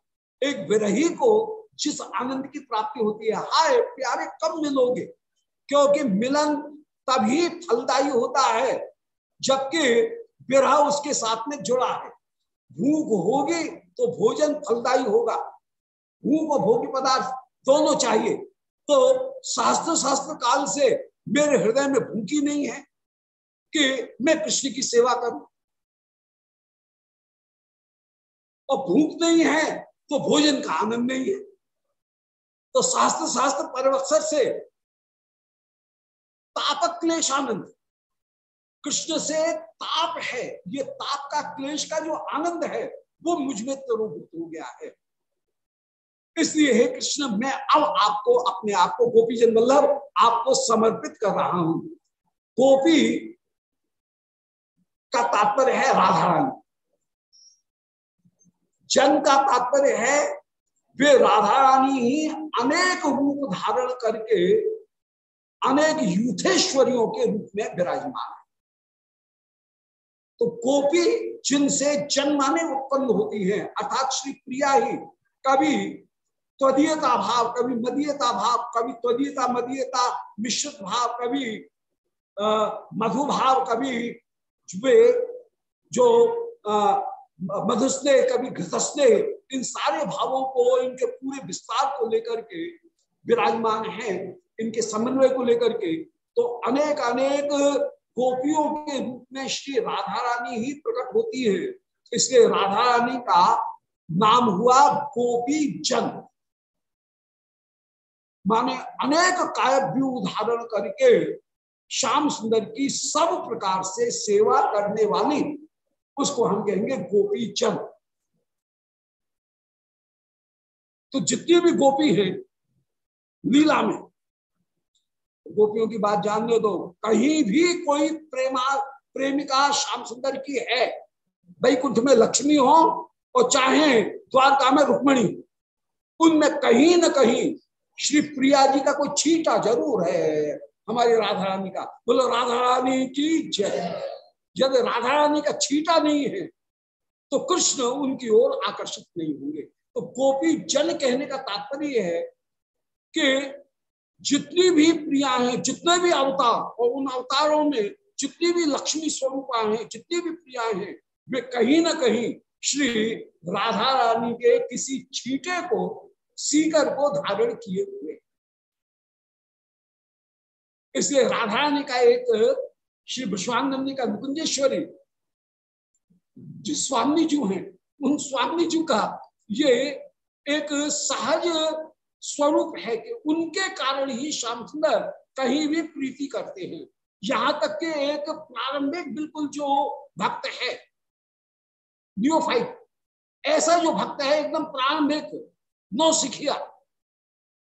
एक विरही को जिस आनंद की प्राप्ति होती है, हाय, प्यारे, कब मिलोगे? क्योंकि मिलन तभी फलदायी होता है, जबकि विरह उसके साथ में जुड़ा है। भूख होगी तो भोजन फलदायी होगा। भूख और भोगी पदार्थ दोनों चाहिए। तो शास्त्र शास्त्र काल से मेरे हृदय में भूखी नहीं है कि मैं कृष्ण की सेवा करूँ। और भूख नहीं है तो भोजन का आनंद नहीं है। तो शास्त्र शास्त्र परिवत्सर से ताप क्लेश आनंद। कृष्ण से ताप है, ये ताप का क्लेश का जो आनंद है, वो मुझमें तरोभूत हो गया है। इसलिए हे कृष्ण, मैं अब आपको, अपने आप को गोपी जन वल्लभ आपको समर्पित कर रहा हूँ। गोपी का तात्पर्य है राधा रानी जन का तात्पर्य है, वे राधा रानी ही अनेक रूप धारण करके अनेक यूथेश्वरियों के रूप में विराजमान है। तो गोपी जिनसे जन्माने उत्पन्न होती है, अर्थात श्री प्रिया ही, कभी त्वदीयता भाव, कभी मदीयता भाव, कभी त्वदीयता मदीयता, मिश्रित भाव, कभी मधु भाव कभी जो मधुस्ने कभी घृतस्ने इन सारे भावों को, इनके पूरे विस्तार को लेकर के, विराजमान है, इनके समन्वय को लेकर के तो अनेक अनेक गोपियों के रूप में श्री राधा रानी ही प्रकट होती है। इसलिए राधा रानी का नाम हुआ गोपी जन। माने अनेक काव्य उदाहरण करके, श्याम सुंदर की सब प्रकार से सेवा करने वाली उसको हम कहेंगे गोपी चंद। तो जितनी भी गोपी है, लीला में, गोपियों की बात जान लो तो कहीं भी कोई प्रेमा, प्रेमिका श्याम सुंदर की है, वैकुंठ में लक्ष्मी हो और चाहे द्वारका में रुक्मणी उनमें कहीं ना कहीं श्री प्रिया जी का कोई छीटा ज़रूर है। हमारी राधा रानी का, बोलो, राधा रानी की जय। जब राधा रानी का छीटा नहीं है तो कृष्ण उनकी ओर आकर्षित नहीं होंगे। तो गोपी जन कहने का तात्पर्य है कि जितनी भी प्रिया हैं, जितने भी अवतार, और उन अवतारों में जितनी भी लक्ष्मी स्वरूपा हैं, जितनी भी प्रिया हैं, वे कहीं ना कहीं श्री राधा रानी के किसी छीटे को, सीकर को धारण किए हुए इसलिए राधा रानी का एक श्री विश्वानंदी का मुकुंजेश्वरी जो स्वामी जी हैं, उन स्वामी जी का, ये एक सहज स्वरूप है कि उनके कारण ही श्याम सुंदर कहीं भी प्रीति करते हैं। यहाँ तक के एक प्रारंभिक बिल्कुल जो भक्त है, न्योफाइट, ऐसा जो भक्त है, एकदम प्रारंभिक नौ सिखिया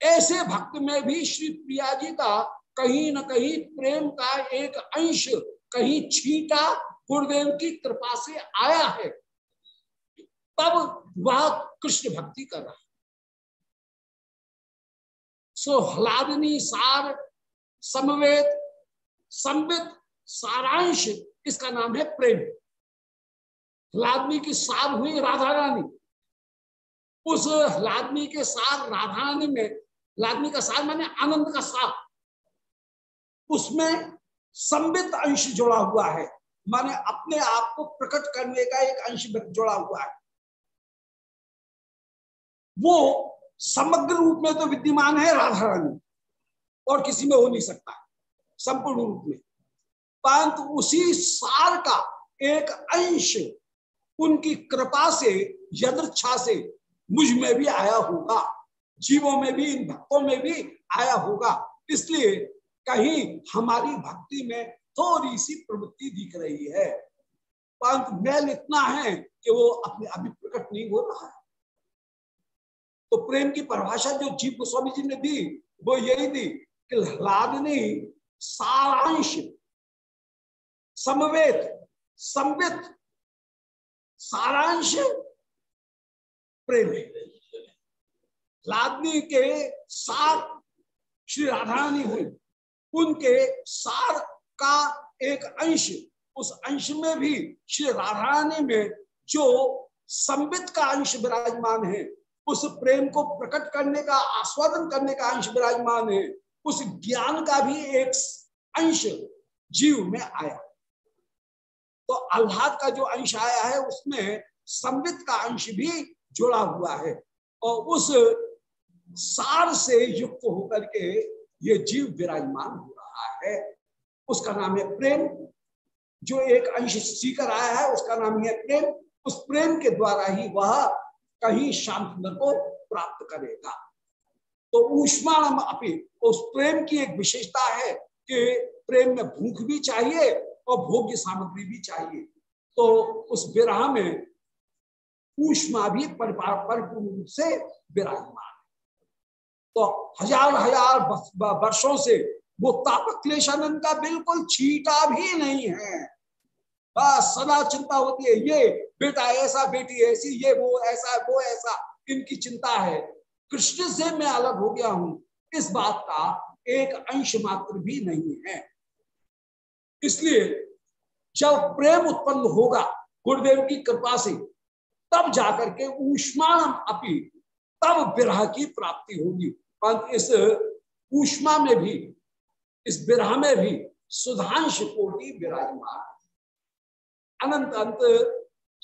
ऐसे भक्त में भी श्री प्रिया जी का कहीं न कहीं प्रेम का एक अंश, कहीं छीटा गुरुदेव की कृपा से आया है। तब वह कृष्ण भक्ति कर रहा है। सो हलादिनी सार, समवेत संबित सारांश, इसका नाम है प्रेम। हलादनी की सार हुई राधा रानी। उस हलादनी के सार राधा रानी में लादमी का सार माने आनंद का सार। उसमें संबित अंश जोड़ा हुआ है। माने अपने आप को प्रकट करने का एक अंश जोड़ा हुआ है। वो समग्र रूप में तो विद्यमान है राधा रानी। और किसी में हो नहीं सकता। संपूर्ण रूप में। परंतु उसी सार का एक अंश उनकी कृपा से, यदृच्छा से मुझमें भी आया होगा। जीवों में भी, इन भक्तों में भी आया होगा। इसलिए कहीं हमारी भक्ति में थोड़ी सी प्रवृत्ति दिख रही है। परंतु मैल इतना है कि वो अपने अभी प्रकट नहीं हो रहा है। तो प्रेम की परिभाषा जो जीव गोस्वामी जी ने दी, वो यही दी कि लादनी, सारांश, समवेत, संवित, सारांश, प्रेम लादनी के साथ श्री राधा रानी हुई। उनके सार का एक अंश, उस अंश में भी श्री राधारानी में जो संबित का अंश विराजमान है, उस प्रेम को प्रकट करने का, आस्वादन करने का अंश विराजमान है, उस ज्ञान का भी एक अंश जीव में आया। तो आह्लाद का जो अंश आया है, उसमें संबित का अंश भी जुड़ा हुआ है और उस सार से युक्त होकर के ये जीव विराजमान हो रहा है। उसका नाम है प्रेम। जो एक अंश सीकर आया है, उसका नाम है प्रेम। उस प्रेम के द्वारा ही वह कहीं शांत को प्राप्त करेगा। तो ऊष्माण अपी, उस प्रेम की एक विशेषता है कि प्रेम में भूख भी चाहिए और भोग्य सामग्री भी चाहिए। तो उस विराह में ऊष्मा भी परिपूर्ण रूप से विराजमान। तो हज़ार हज़ार वर्षों से वो ताप क्लेशानंद का बिल्कुल छीटा भी नहीं है। बस सदा चिंता होती है, ये बेटा ऐसा, बेटी ऐसी, ये वो ऐसा वो ऐसा, इनकी चिंता है। कृष्ण से मैं अलग हो गया हूँ। इस बात का एक अंश मात्र भी नहीं है। इसलिए जब प्रेम उत्पन्न होगा गुरुदेव की कृपा से, तब जाकर के ऊष्मान अपी तब विरह की प्राप्ति होगी। परंतु इस ऊष्मा में भी, इस विरह में भी सुधांश कोटि विराजमान अनंत अंत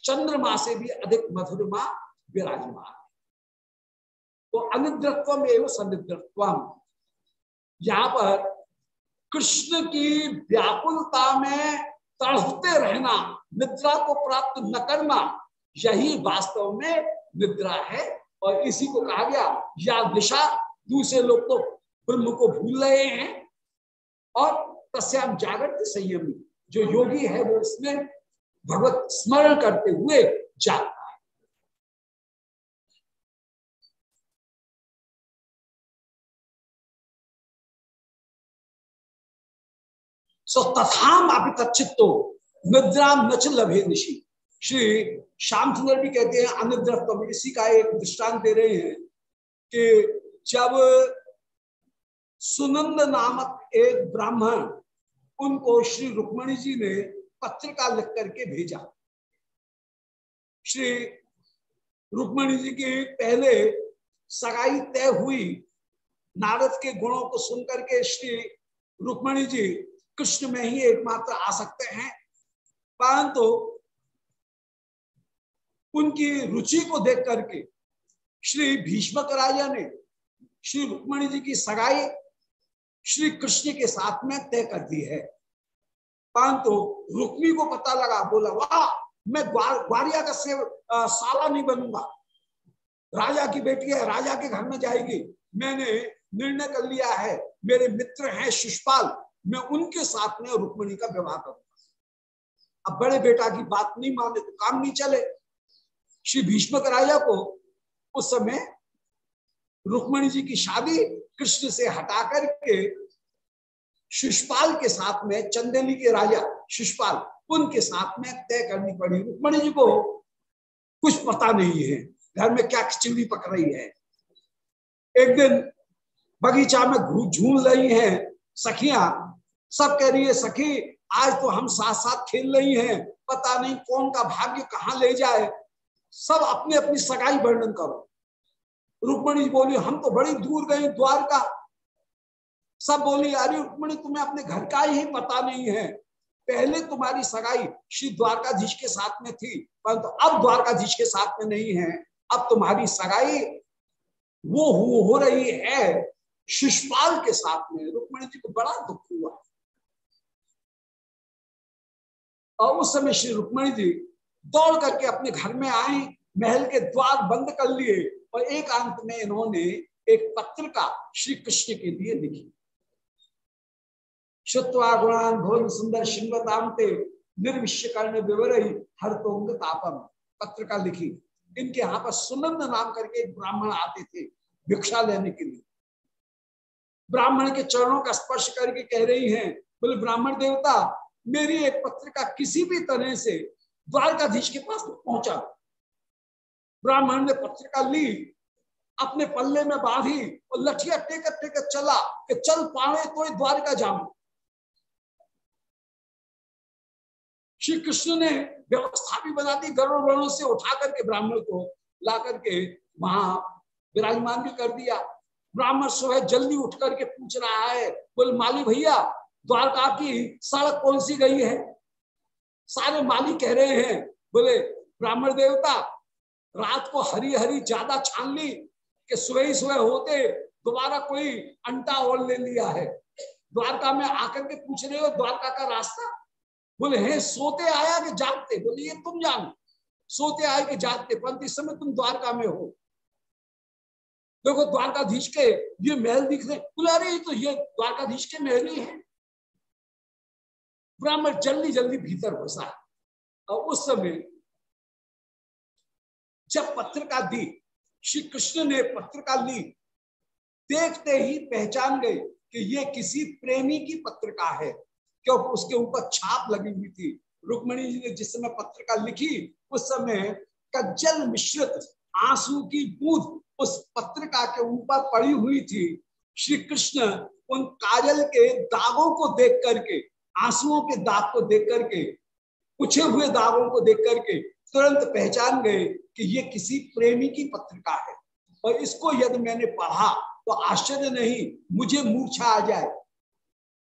चंद्रमा से भी अधिक मधुरमा विराजमान तो अनिद्रत्व एवं सनिद्रत्व यहाँ पर कृष्ण की व्याकुलता में तड़पते रहना, निद्रा को प्राप्त न करना, यही वास्तव में निद्रा है। और इसी को कहा गया, या दिशा दूसरे लोग तो ब्रह्म को भूल रहे हैं। और तस्याम जागृत संयमी, जो योगी है, वो इसमें भगवत स्मरण करते हुए जागता है। सो तथाम अभी तचित्तो निद्राम नच लभे निशी श्री श्याम सुंदर भी कहते हैं अनिद्रत्व इसी का एक दृष्टांत दे रहे हैं कि जब सुनंद नामक एक ब्राह्मण उनको श्री रुक्मणी जी ने पत्रिका लिख करके भेजा। श्री रुक्मणी जी की पहले सगाई तय हुई। नारद के गुणों को सुनकर के श्री रुक्मणी जी कृष्ण में ही एकमात्र आ सकते हैं। परंतु उनकी रुचि को देख करके श्री भीष्मक राजा ने श्री रुक्मणी जी की सगाई श्री कृष्ण के साथ में तय कर दी है। परंतु रुक्मी को पता लगा, बोला, वाह, मैं ग्वारिया का सेव साला नहीं बनूँगा। राजा की बेटी है, राजा के घर में जाएगी। मैंने निर्णय कर लिया है, मेरे मित्र हैं शिषपाल मैं उनके साथ में रुक्मणी का विवाह करूँगा। अब बड़े बेटा की बात नहीं माने तो काम नहीं चले। श्री भीष्मक राजा को उस समय रुक्मणी जी की शादी कृष्ण से हटा करके शिषपाल के साथ में, चंदेली के राजा शिषपाल उनके साथ में तय करनी पड़ी। रुक्मणी जी को कुछ पता नहीं है। घर में क्या खिचड़ी पक रही है। एक दिन बगीचा में झूल रही हैं। सखियाँ सब कह रही है, सखी, आज तो हम साथ साथ खेल रही हैं। पता नहीं कौन का भाग्य कहाँ ले जाए? सब अपनी अपनी सगाई वर्णन करो। रुक्मणी जी बोली हम तो बड़ी दूर गए द्वारका। सब बोली अरे रुक्मणी तुम्हें अपने घर का ही पता नहीं है। पहले तुम्हारी सगाई श्री द्वारकाधीश के साथ में थी परंतु तो अब द्वारकाधीश के साथ में नहीं है। अब तुम्हारी सगाई वो हो, हो रही है शिषपाल के साथ में। रुक्मणी जी को बड़ा दुख हुआ। और उस समय श्री रुक्मणी जी दौड़ करके अपने घर में आई महल के द्वार बंद कर लिए और एक अंत में इन्होंने एक पत्रिका श्री कृष्ण के लिए लिखी। शुत्वा गुणान भवन सुंदर शिंगतामते निर्विश्य कर्ण विवरही हर तोंग तापम। पत्रिका लिखी। इनके यहाँ पर सुनंद नाम करके एक ब्राह्मण आते थे भिक्षा लेने के लिए। ब्राह्मण के चरणों का स्पर्श करके कह रही हैं, बोले, ब्राह्मण देवता, मेरी एक पत्रिका किसी भी तरह से द्वारकाधीश के पास पहुँचा। ब्राह्मण ने पत्रिका ली, अपने पल्ले में बांधी और लठिया टेकर टेकर चला कि चल पावे तो द्वारका जाऊँ। श्री कृष्ण ने व्यवस्था भी बना दी, गरुड़ वर्णों से उठा करके ब्राह्मण को ला करके वहाँ विराजमान भी कर दिया। ब्राह्मण सुबह जल्दी उठ करके पूछ रहा है, बोल, माली भैया, द्वारका की सड़क कौन सी गई है? सारे माली कह रहे हैं, बोले, ब्राह्मण देवता, रात को हरी हरी ज़्यादा छान ली कि सुबह ही सुबह होते दोबारा कोई अंटा और ले लिया है। द्वारका में आकर के पूछ रहे हो, द्वारका का रास्ता? बोले, हे, सोते आया कि जागते? बोले, ये तुम जानो, सोते आए कि जागते, परंतु इस समय तुम द्वारका में हो। देखो, द्वारकाधीश के ये महल दिख रहे बोले, अरे तो ये द्वारकाधीश के महल ही है। ब्राह्मण जल्दी जल्दी भीतर घुसा। और उस समय जब पत्रिका दी, श्री कृष्ण ने पत्रिका ली, देखते ही पहचान गए कि ये किसी प्रेमी की पत्रिका है, क्योंकि उसके ऊपर छाप लगी हुई थी। रुक्मणी जी ने जिस समय पत्रिका लिखी, उस समय कज्जल मिश्रित आँसू की बूंद उस पत्रिका के ऊपर पड़ी हुई थी। श्री कृष्ण उन काजल के दागों को देख करके आंसुओं के दाग को देख करके, पूछे हुए दागों को देख करके तुरंत पहचान गए कि ये किसी प्रेमी की पत्रिका है। और इसको यदि मैंने पढ़ा तो आश्चर्य नहीं, मुझे मूर्छा आ जाए।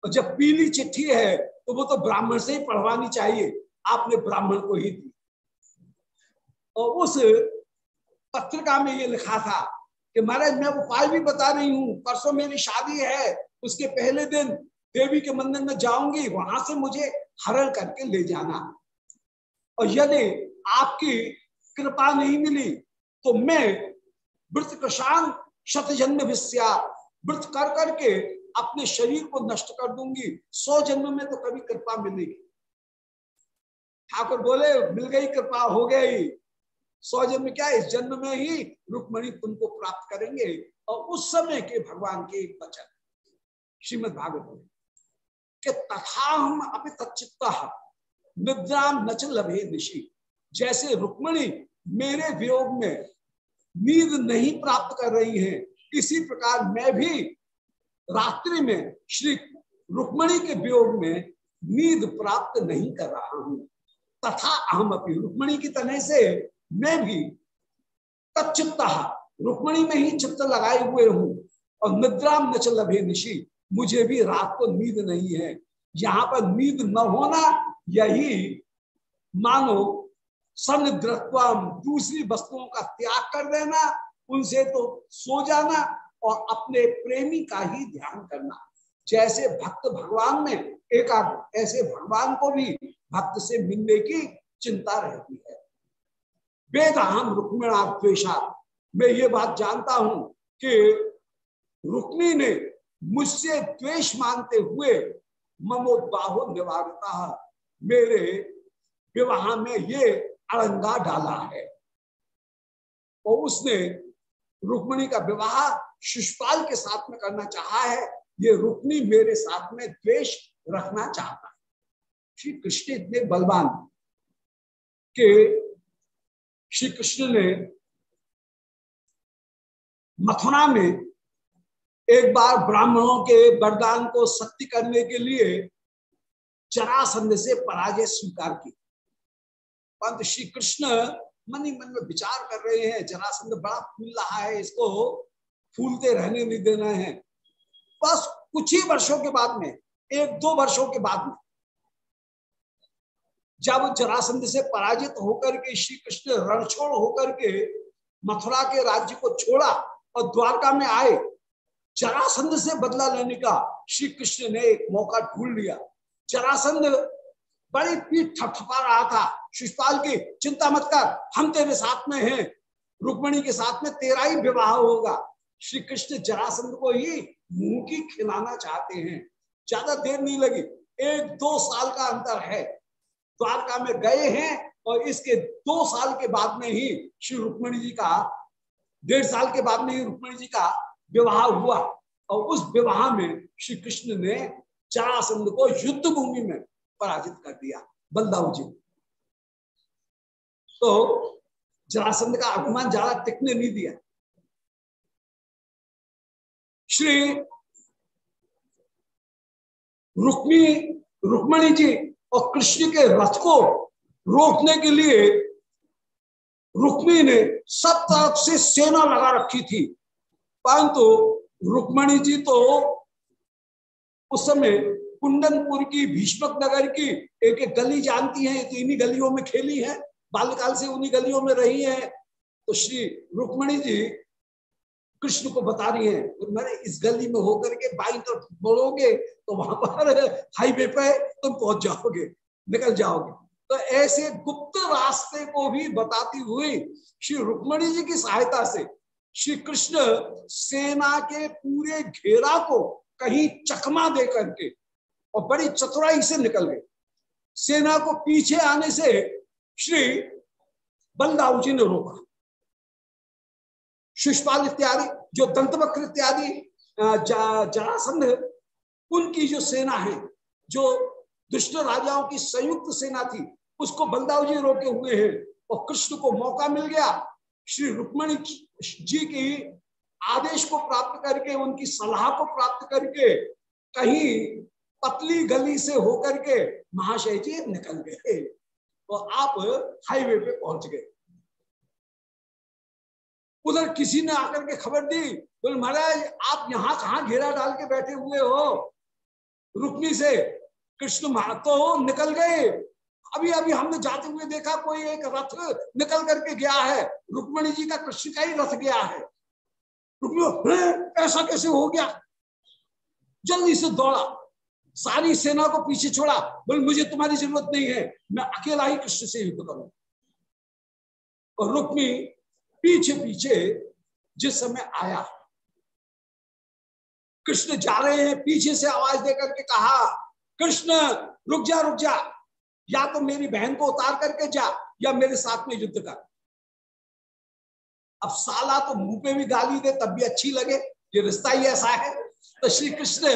और जब पीली चिट्ठी है तो वो तो ब्राह्मण से ही पढ़वानी चाहिए। आपने ब्राह्मण को ही दी। और उस पत्रिका में ये लिखा था कि, महाराज, मैं उपाय भी बता रही हूँ। परसों मेरी शादी है, उसके पहले दिन देवी के मंदिर में जाऊँगी, वहाँ से मुझे हरण करके ले जाना। और यदि आपकी कृपा नहीं मिली तो मैं वृत कृषाण शत जन्म विस्या वृत कर करके अपने शरीर को नष्ट कर दूँगी। सौ जन्म में तो कभी कृपा मिलेगी ठाकुर बोले, मिल गई कृपा, हो गई। सौ जन्म क्या, इस जन्म में ही रुक्मणी तुमको प्राप्त करेंगे। और उस समय के भगवान के वचन। श्रीमद भागवत के तथा हम अभी तचित्ता निद्राम नच लभे निशी। जैसे रुक्मणी मेरे वियोग में नींद नहीं प्राप्त कर रही है, इसी प्रकार मैं भी रात्रि में श्री रुक्मणी के वियोग में नींद प्राप्त नहीं कर रहा हूँ। तथा अहम अपनी रुक्मणी की तरह से मैं भी तचित्ता रुक्मणी में ही चित्त लगाए हुए हूँ और निद्राम नच लभे निशी। मुझे भी रात को नींद नहीं है। यहाँ पर नींद न होना, यही मानो सनिद्रत्वम दूसरी वस्तुओं का त्याग कर देना, उनसे तो सो जाना और अपने प्रेमी का ही ध्यान करना। जैसे भक्त भगवान में एक ऐसे भगवान को भी भक्त से मिलने की चिंता रहती है। वेद हम रुक्मिणा द्वेशा मैं ये बात जानता हूँ कि रुक्मी ने मुझसे द्वेष मानते हुए ममोद्बाहो निवारता मेरे विवाह में ये अड़ंगा डाला है। और उसने रुक्मणी का विवाह शिषपाल के साथ में करना चाहा है। ये रुक्मी मेरे साथ में द्वेष रखना चाहता है। श्री कृष्ण इतने बलवान के श्री कृष्ण ने मथुरा में एक बार ब्राह्मणों के वरदान को सत्य करने के लिए जरासंध से पराजय स्वीकार की परंतु श्री कृष्ण मन ही मन में विचार कर रहे हैं, जरासंध बड़ा फूल रहा है, इसको फूलते रहने नहीं देना है। बस कुछ ही वर्षों के बाद में, एक दो वर्षों के बाद में, जब जरासंध से पराजित होकर के श्री कृष्ण रणछोड़ होकर के मथुरा के राज्य को छोड़ा और द्वारका में आए जरासंध से बदला लेने का श्री कृष्ण ने एक मौका ढूंढ लिया। जरासंध बड़ी पीठ थपथपा रहा था। शिषपाल की चिंता मत कर, हम तेरे साथ में हैं। रुक्मणी के साथ में तेरा ही विवाह होगा। श्री कृष्ण जरासंध को ही मुँह की खिलाना चाहते हैं। ज़्यादा देर नहीं लगी। एक दो साल का अंतर है। द्वारका में गए हैं और इसके दो साल के बाद में ही श्री रुक्मणी जी का, डेढ़ साल के बाद में ही रुक्मणी जी का विवाह हुआ और उस विवाह में श्री कृष्ण ने जरासंध को युद्ध भूमि में पराजित कर दिया। बलदाऊ जी। तो जरासंध का अभिमान ज़्यादा टिकने नहीं दिया। श्री रुक्मी, रुक्मणी जी और कृष्ण के रथ को रोकने के लिए रुक्मी ने सब तरफ़ से सेना लगा रखी थी। परंतु रुक्मणी जी तो उस समय कुंडनपुर की भीष्मक नगर की एक एक गली जानती हैं तो इन्हीं गलियों में खेली है, बाल्यकाल से उन्हीं गलियों में रही है। तो श्री रुक्मणी जी कृष्ण को बता रही है मैंने इस गली में होकर के बाई तरफ़ बढ़ोगे तो वहाँ पर हाईवे पे तुम पहुँच जाओगे, निकल जाओगे। तो ऐसे गुप्त रास्ते को भी बताती हुई श्री रुक्मणी जी की सहायता से श्री कृष्ण सेना के पूरे घेरा को कहीं चकमा दे करके और बड़ी चतुराई से निकल गए। सेना को पीछे आने से श्री बलदाऊ जी ने रोका। शिषपाल इत्यादि, जो दंतवक्र इत्यादि जरासंध, उनकी जो सेना है, जो दुष्ट राजाओं की संयुक्त सेना थी, उसको बलदाव जी रोके हुए हैं और कृष्ण को मौका मिल गया श्री रुक्मणी जी की आदेश को प्राप्त करके, उनकी सलाह को प्राप्त करके, कहीं पतली गली से होकर के महाशय जी निकल गए। और आप हाईवे पे पहुँच गए। उधर किसी ने आकर के खबर दी, बोले, महाराज, आप यहाँ कहा घेरा डाल के बैठे हुए हो? रुक्मी से, कृष्ण महा तो निकल गए। अभी अभी हमने जाते हुए देखा कोई एक रथ निकल करके गया है। रुक्मणी जी का कृष्ण का ही रथ गया है। ऐसा कैसे हो गया? जल्दी से दौड़ा। सारी सेना को पीछे छोड़ा। बोले, मुझे तुम्हारी ज़रूरत नहीं है। मैं अकेला ही कृष्ण से युद्ध करूँ। और रुक्मी पीछे पीछे जिस समय आया, कृष्ण जा रहे हैं। पीछे से आवाज़ देकर के कहा, कृष्ण, रुक जा रुक जा। या तो मेरी बहन को उतार करके जा, या मेरे साथ में युद्ध कर। अब साला तो मुँह पे भी गाली दे, तब भी अच्छी लगे। ये रिश्ता ही ऐसा है। तो श्री कृष्ण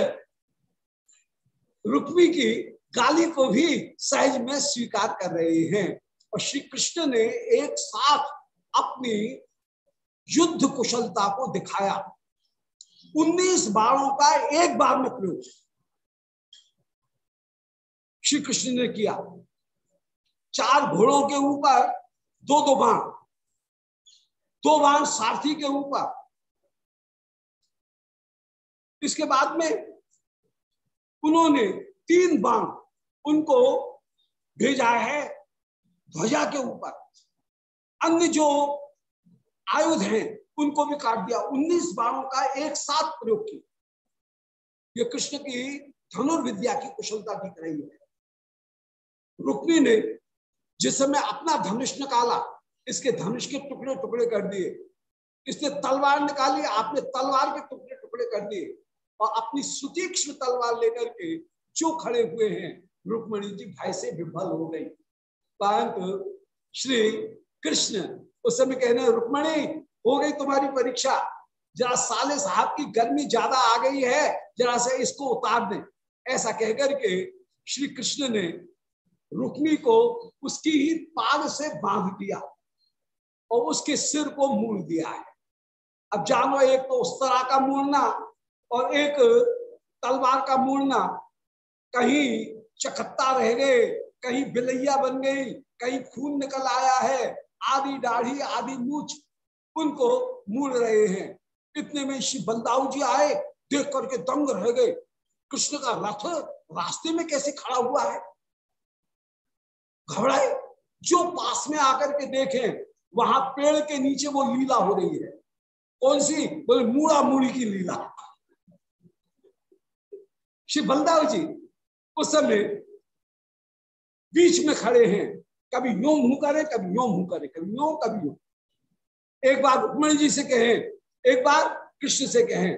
रुक्मी की गाली को भी सहज में स्वीकार कर रहे हैं। और श्री कृष्ण ने एक साथ अपनी युद्ध कुशलता को दिखाया। 19 बाणों का एक बार में प्रयोग। श्री कृष्ण ने किया। चार घोड़ों के ऊपर दो दो बाण। दो बाण सारथी के ऊपर। इसके बाद में उन्होंने तीन बाण उनको भेजा है ध्वजा के ऊपर। अन्य जो आयुध हैं, उनको भी काट दिया। उन्नीस बाणों का एक साथ प्रयोग किया। ये कृष्ण की धनुर्विद्या की कुशलता दिख रही है। रुक्मी ने जिस समय अपना धनुष निकाला, इसके धनुष के टुकड़े टुकड़े कर दिए। इसने तलवार निकाली, आपने तलवार के टुकड़े टुकड़े कर दिए। और अपनी सुतीक्ष्ण तलवार लेकर के जो खड़े हुए हैं, रुक्मणी जी भय से विभल हो गई। परंतु श्री कृष्ण उस समय कहने, रुक्मणी, हो गई तुम्हारी परीक्षा। जरा साले साहब की गर्मी ज़्यादा आ गई है, जरा से इसको उतार दें। ऐसा कहकर के श्री कृष्ण ने रुक्मी को उसकी ही पाग से बाँध दिया और उसके सिर को मूल दिया है। अब जानो एक तो उस तरह का मूलना और एक तलवार का मूलना कहीं चकत्ता रह गए, कहीं बिलैया बन गई, कहीं खून निकल आया है आदि दाढ़ी आदि मूछ उनको मूल रहे हैं। इतने में श्री बलदाऊ जी आए, देख करके दंग रह गए। कृष्ण का रथ रास्ते में कैसे खड़ा हुआ है? घबराए जो पास में आकर के देखें, वहाँ पेड़ के नीचे वो लीला हो रही है। कौन सी? बोले मूड़ा मूड़ी की लीला। श्री बलदाव जी, उस समय बीच में खड़े हैं। कभी यो मुँह करे, कभी यो मुँह करे, कभी यो कभी यो एक बार रुक्मणी जी से कहे, एक बार कृष्ण से कहे।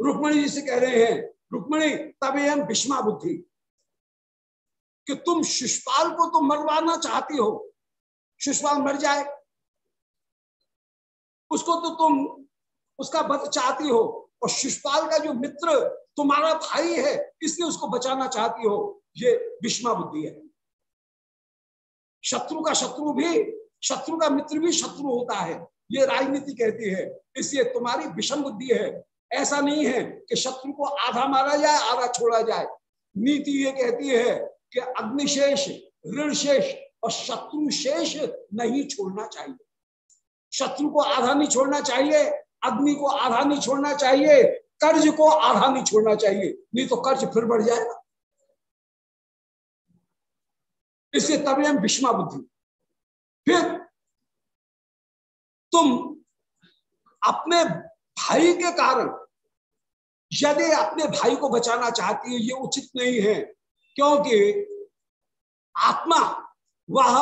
रुक्मणी जी से कह रहे हैं, रुक्मणी, तब एम विष्मा बुद्धि कि तुम शिषपाल को तो मरवाना चाहती हो। शिषपाल मर जाए। उसको तो तुम, उसका वध चाहती हो। और शिषपाल का जो मित्र तुम्हारा भाई है, इसलिए उसको बचाना चाहती हो। ये विष्मा बुद्धि है। शत्रु का शत्रु भी, शत्रु का मित्र भी शत्रु होता है। ये राजनीति कहती है। इसलिए तुम्हारी विषम बुद्धि है। ऐसा नहीं है कि शत्रु को आधा मारा जाए, आधा छोड़ा जाए। नीति ये कहती है कि अग्निशेष ऋण शेष और शत्रु शेष नहीं छोड़ना चाहिए। शत्रु को आधा नहीं छोड़ना चाहिए, अग्नि को आधा नहीं छोड़ना चाहिए, कर्ज को आधा नहीं छोड़ना चाहिए, नहीं तो कर्ज फिर बढ़ जाएगा। इसलिए तभी हम विषमा बुद्धि। फिर तुम अपने भाई के कारण, यदि अपने भाई को बचाना चाहती है, ये उचित नहीं है। क्योंकि आत्मा वह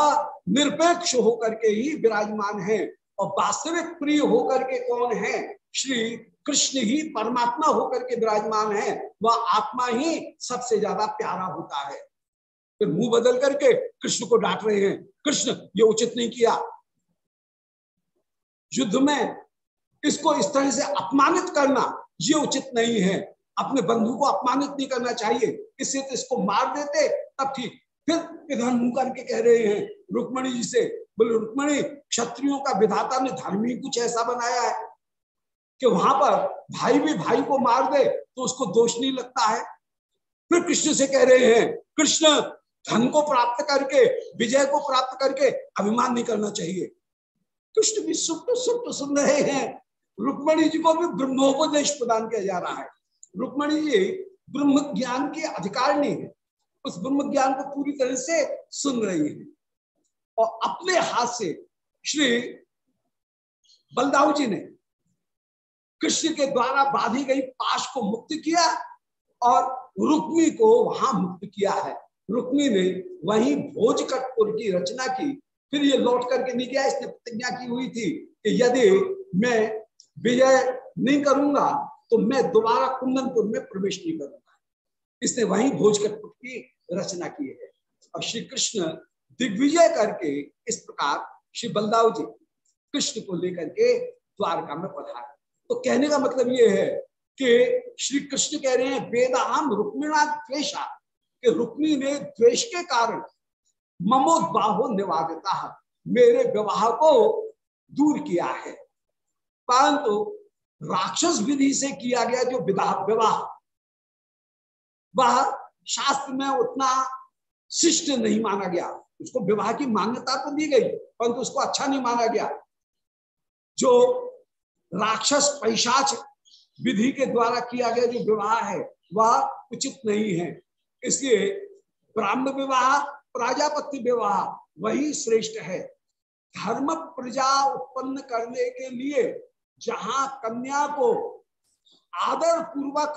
निरपेक्ष होकर के ही विराजमान है और वास्तविक प्रिय होकर के कौन है? श्री कृष्ण ही परमात्मा होकर के विराजमान है। वह आत्मा ही सबसे ज़्यादा प्यारा होता है। फिर मुँह बदल करके कृष्ण को डांट रहे हैं। कृष्ण, ये उचित नहीं किया। युद्ध में इसको इस तरह से अपमानित करना, ये उचित नहीं है। अपने बंधु को अपमानित नहीं करना चाहिए। इससे तो इसको मार देते, तब ठीक। फिर इधर मुँह करके कह रहे हैं, रुक्मणी जी से, बोले, रुक्मणी, क्षत्रियों का विधाता ने धर्म ही कुछ ऐसा बनाया है कि वहाँ पर भाई भी भाई को मार दे तो उसको दोष नहीं लगता है? फिर कृष्ण से कह रहे हैं, कृष्ण, धन को प्राप्त करके, विजय को प्राप्त करके अभिमान नहीं करना चाहिए। कृष्ण भी सुप्त सुप्त सुन रहे हैं। रुक्मणी जी को भी ब्रह्मोपदेश प्रदान किया जा रहा है। रुक्मणी जी ब्रह्म ज्ञान की अधिकारिणी है। उस ब्रह्म ज्ञान को पूरी तरह से सुन रही है। और अपने हाथ से श्री बलदाऊ जी ने कृष्ण के द्वारा बांधी गई पाश को मुक्त किया और रुक्मी को वहाँ मुक्त किया है। रुक्मी ने वहीं भोजकटपुर की रचना की। फिर ये लौट करके नहीं गया इसने प्रतिज्ञा की हुई थी कि यदि मैं विजय नहीं करूँगा तो मैं दोबारा कुंदनपुर में प्रवेश नहीं करूँगा। इसने वहीं भोजकटपुर की रचना की है। और श्री कृष्ण दिग्विजय करके इस प्रकार श्री बलदाव जी कृष्ण को लेकर के द्वारका में पधारे। तो कहने का मतलब ये है कि श्री कृष्ण कह रहे हैं वेदाम रुक्मिणा द्वेशा कि रुक्मी ने द्वेष के कारण ममोद्बाहो निवादिता मेरे विवाह को दूर किया है। परंतु राक्षस विधि से किया गया जो विवाह विवाह। वह शास्त्र में उतना शिष्ट नहीं माना गया। उसको विवाह की मान्यता तो दी गई, परंतु उसको अच्छा नहीं माना गया। जो राक्षस पैशाच विधि के द्वारा किया गया जो विवाह है, वह उचित नहीं है। इसलिए ब्राह्म विवाह प्रजापति विवाह, वही श्रेष्ठ है। धर्म प्रजा उत्पन्न करने के लिए जहाँ कन्या को आदर पूर्वक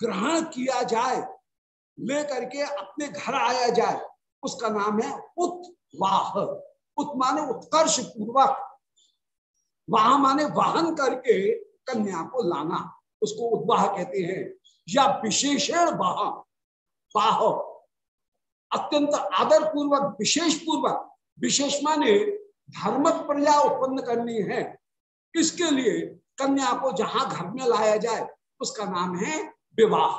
ग्रहण किया जाए, लेकर के अपने घर आया जाए, उसका नाम है उत्वाह उत माने उत्कर्ष पूर्वक। वाह माने वाहन करके कन्या को लाना, उसको उद्वाह कहते हैं, या विशेषण वाह। वाह, अत्यंत आदर पूर्वक विशेष पूर्वक विशेष माने धर्म प्रजा उत्पन्न करनी है। इसके लिए? कन्या को जहाँ घर में लाया जाए, उसका नाम है विवाह।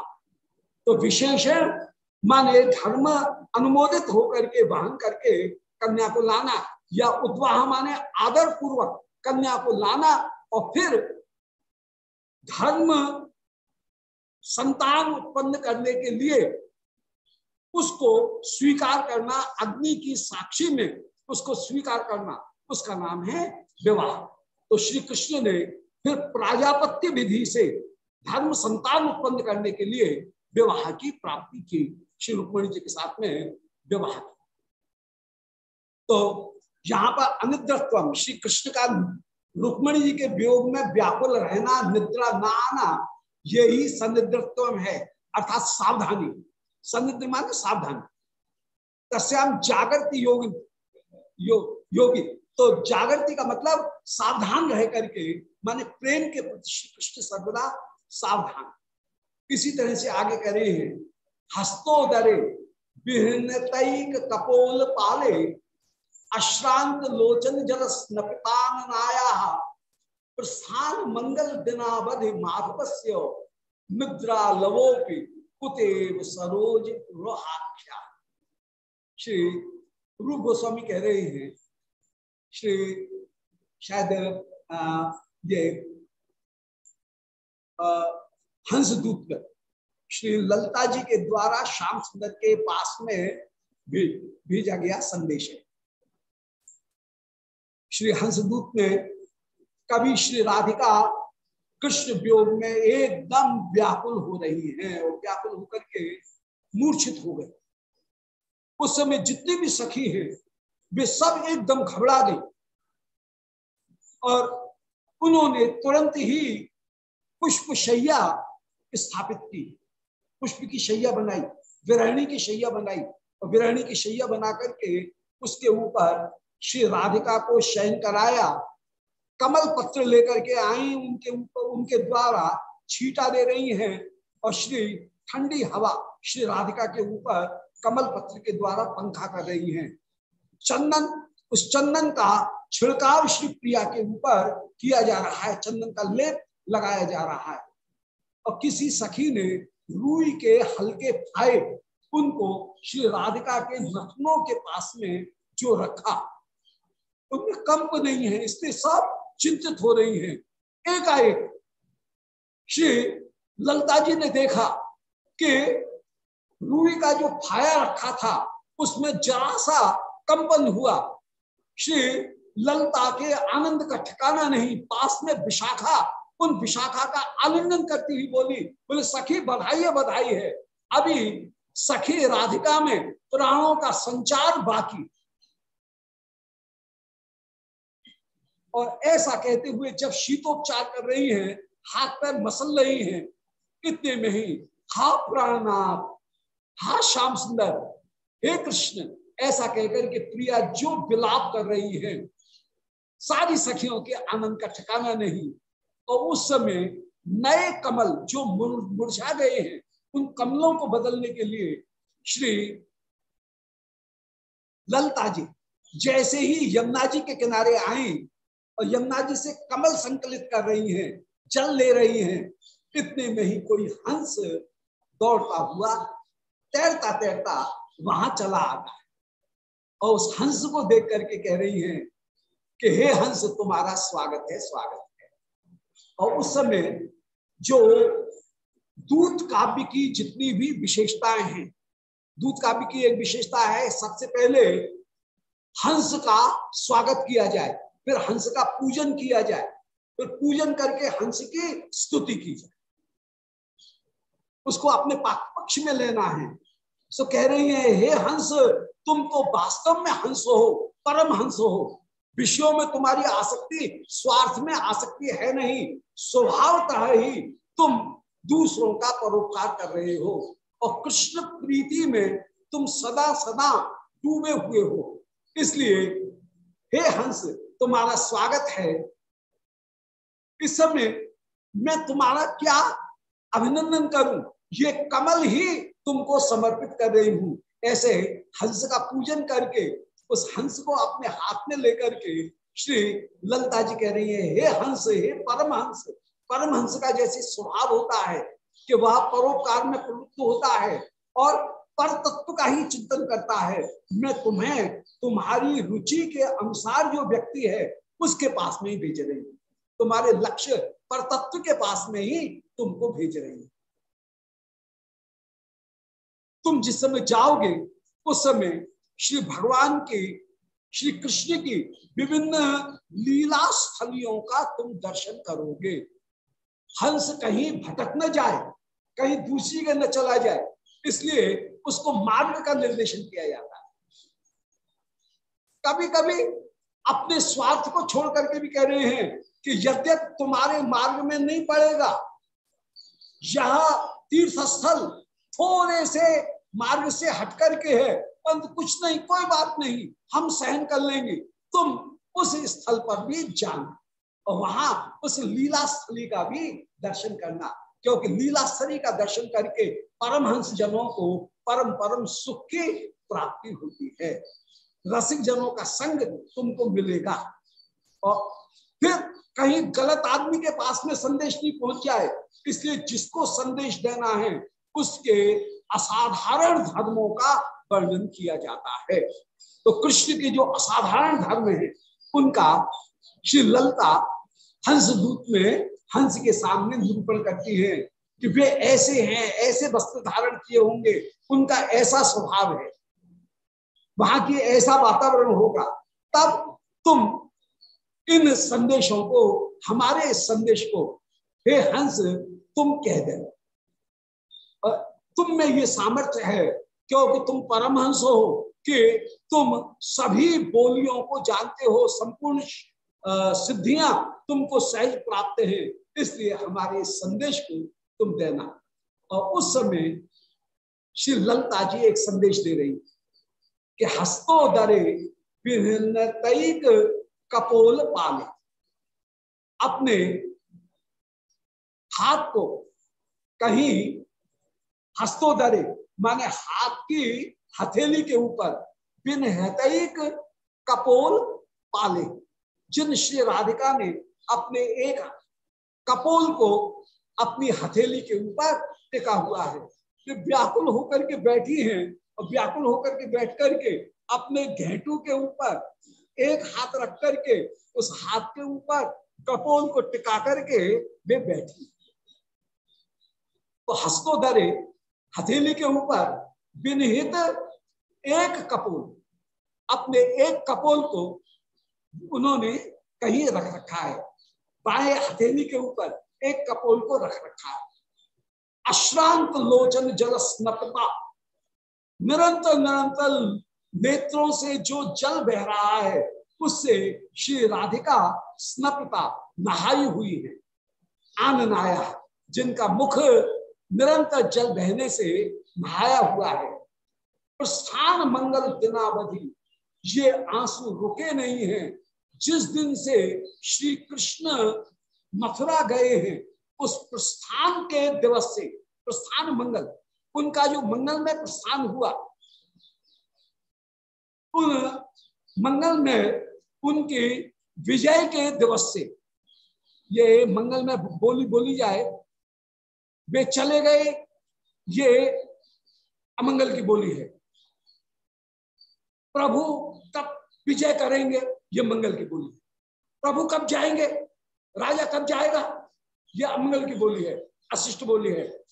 तो विशेषण माने धर्म अनुमोदित होकर के, वाहन करके कन्या को लाना, या उद्वाह माने आदर पूर्वक कन्या को लाना, और फिर धर्म संतान उत्पन्न करने के लिए उसको स्वीकार करना, अग्नि की साक्षी में उसको स्वीकार करना, उसका नाम है विवाह। तो श्री कृष्ण ने फिर प्राजापत्य विधि से धर्म संतान उत्पन्न करने के लिए विवाह की प्राप्ति की। श्री रुक्मणी जी के साथ में विवाह तो यहाँ पर अनिद्रत्व श्री कृष्ण का रुक्मणी जी के वियोग में व्याकुल रहना निद्रा न आना यही सनिद्रत्व है अर्थात सावधानी। सनिद्र माने सावधानी। तस्याम जागृति योगी यो, योगी। तो जागृति का मतलब सावधान रह करके, माने प्रेम के प्रति श्री कृष्ण सर्वदा सावधान। इसी तरह से आगे कह रहे हैं हस्तोदरे विहीन कपोल पाले, अश्रांत लोचन जल स्नपिताननाया प्रस्थान मंगल दिनावधि माधवस्य, निद्रा लवोपि कुतेव सरोज रोहाख्या। श्री रूप गोस्वामी कह रहे हैं श्री शायद ये हंसदूत श्री ललता जी के द्वारा श्याम सुंदर के पास में भेजा गया संदेश है। श्री हंसदूत ने कभी श्री राधिका कृष्ण व्योग में एकदम व्याकुल हो रही हैं और व्याकुल होकर के मूर्छित हो गए। उस समय जितने भी सखी हैं वे सब एकदम घबरा गई। और उन्होंने तुरंत ही पुष्प शैया स्थापित की। पुष्प की शैया बनाई, विरहणी की शैया बनाई और विरहणी की शैया बना करके उसके ऊपर श्री राधिका को शयन कराया। कमल पत्र लेकर के आई, उनके ऊपर, उनके द्वारा छीटा दे रही हैं और श्री ठंडी हवा श्री राधिका के ऊपर कमल पत्र के द्वारा पंखा कर रही हैं। चंदन, उस चंदन का छिड़काव श्री प्रिया के ऊपर किया जा रहा है, चंदन का लेप लगाया जा रहा है। और किसी सखी ने रूई के हल्के फाए उनको श्री राधिका के नखनों के पास में जो रखा। उनमें कंप नहीं है इसलिए सब चिंतित हो रही हैं। एकाएक श्री ललता जी ने देखा कि रूई का जो फाया रखा था, उसमें जरा सा कंपन हुआ। श्री ललता के आनंद का ठिकाना नहीं, पास में विशाखा, उन विशाखा का आलिंगन करती हुई बोली, बोले, सखी बधाई है बधाई है। अभी सखी राधिका में प्राणों का संचार बाकी। और ऐसा कहते हुए जब शीतोपचार कर रही हैं, हाथ पैर मसल रही हैं, इतने में ही, हा प्राणनाथ, हा श्याम सुंदर, हे कृष्ण ऐसा कहकर के प्रिया जो विलाप कर रही है, सारी सखियों के आनंद का ठिकाना नहीं। और उस समय नए कमल जो मुरझा गए हैं, उन कमलों को बदलने के लिए श्री ललता जी जैसे ही यमुना जी के किनारे आए और यमुना जी से कमल संकलित कर रही हैं, जल ले रही हैं, इतने में ही कोई हंस दौड़ता हुआ तैरता तैरता वहाँ चला आता गया। और उस हंस को देख करके कह रही हैं कि हे हंस, तुम्हारा स्वागत है स्वागत है। और उस समय जो दूत काव्य की जितनी भी विशेषताएँ हैं, दूत काव्य की एक विशेषता है, सबसे पहले हंस का स्वागत किया जाए, फिर हंस का पूजन किया जाए, फिर पूजन करके हंस की स्तुति की जाए। उसको अपने पक्ष में लेना है। सो कह रही है, हे हंस तुम तो वास्तव में हंस हो, परम हंस हो। विषयों में तुम्हारी आसक्ति, स्वार्थ में आसक्ति है नहीं स्वभावतः ही तुम दूसरों का परोपकार कर रहे हो। और कृष्ण प्रीति में तुम सदा सदा डूबे हुए हो। इसलिए, हे हंस, तुम्हारा स्वागत है। इस समय मैं तुम्हारा क्या अभिनंदन करूँ? ये कमल ही तुमको समर्पित कर रही हूँ। ऐसे हंस का पूजन करके, उस हंस को अपने हाथ में लेकर के श्री ललता जी कह रही है, हे हंस, हे परम हंस परम हंस का जैसे स्वभाव होता है कि वह परोपकार में प्रवृत्त होता है और पर तत्व का ही चिंतन करता है। मैं तुम्हें, तुम्हारी रुचि के अनुसार जो व्यक्ति है, उसके पास में ही भेज रही हूँ। तुम्हारे लक्ष्य पर तत्व के पास में ही तुमको भेज रही हूँ। तुम जिस समय जाओगे, उस समय श्री भगवान की, श्री कृष्ण की विभिन्न लीला स्थलियों का तुम दर्शन करोगे। हंस कहीं भटक न जाए, कहीं दूसरी का न चला जाए, इसलिए उसको मार्ग का निर्देशन किया जाता है। कभी कभी अपने स्वार्थ को छोड़ करके भी कह रहे हैं कि यद्यप तुम्हारे मार्ग में नहीं पड़ेगा, यह तीर्थ स्थल थोड़े से मार्ग से हट करके है परंतु कुछ नहीं, कोई बात नहीं, हम सहन कर लेंगे। तुम उस स्थल पर भी जाना और वहाँ उस लीला स्थली का भी दर्शन करना, क्योंकि लीला स्थली का दर्शन करके परमहंस जनों को परम परम सुख की प्राप्ति होती है। रसिक जनों का संग तुमको मिलेगा। और फिर कहीं गलत आदमी के पास में संदेश नहीं पहुँच जाए, इसलिए जिसको संदेश देना है, उसके असाधारण धर्मों का वर्णन किया जाता है। तो कृष्ण के जो असाधारण धर्म है, उनका श्री ललता हंस दूत में, हंस के सामने निरूपण करती है कि वे ऐसे हैं, ऐसे वस्त्र धारण किए होंगे, उनका ऐसा स्वभाव है। वहाँ की ऐसा वातावरण होगा, तब तुम इन संदेशों को, हमारे संदेश को, हे हंस, तुम कह दे। तुम में ये सामर्थ्य है, क्योंकि तुम परमहंस हो, कि तुम सभी बोलियों को जानते हो, संपूर्ण सिद्धियाँ तुमको सहज प्राप्त है। इसलिए हमारे संदेश को तुम देना। और उस समय श्री ललता जी एक संदेश दे रही, कि हस्तो दरे विभिन्न तैक कपोल पाले। अपने हाथ को कहीं हस्तोदरे माने हाथ की हथेली के ऊपर बिन हतैक कपोल पाले, जिन श्री राधिका ने अपने एक कपोल को अपनी हथेली के ऊपर टिका हुआ है। वे व्याकुल होकर के बैठी हैं और व्याकुल होकर के बैठ करके अपने घेटू के ऊपर एक हाथ रख करके उस हाथ के ऊपर कपोल को टिका करके वे बैठी। तो हस्तो दरे हथेली के ऊपर विनिहित एक कपोल, अपने एक कपोल को उन्होंने कहीं रख रखा है। बाएँ हथेली के ऊपर एक कपोल को रख रखा है। अश्रांत लोचन जल स्नपता, निरंतर निरंतर नेत्रों से जो जल बह रहा है, उससे श्री राधिका स्नपता नहाई हुई है। आननाया, जिनका मुख निरंतर जल बहने से नहाया हुआ है। प्रस्थान मंगल दिनावधि, ये आँसू रुके नहीं है। जिस दिन से श्री कृष्ण मथुरा गए हैं, उस प्रस्थान के दिवस से, प्रस्थान मंगल, उनका जो मंगल में प्रस्थान हुआ, उन मंगल में उनकी विजय के दिवस से ये मंगल में बोली बोली जाए वे चले गए। ये अमंगल की बोली है। प्रभु कब विजय करेंगे, ये मंगल की बोली है। प्रभु कब जाएँगे? राजा कब जाएगा? ये अमंगल की बोली है, अशिष्ट बोली है।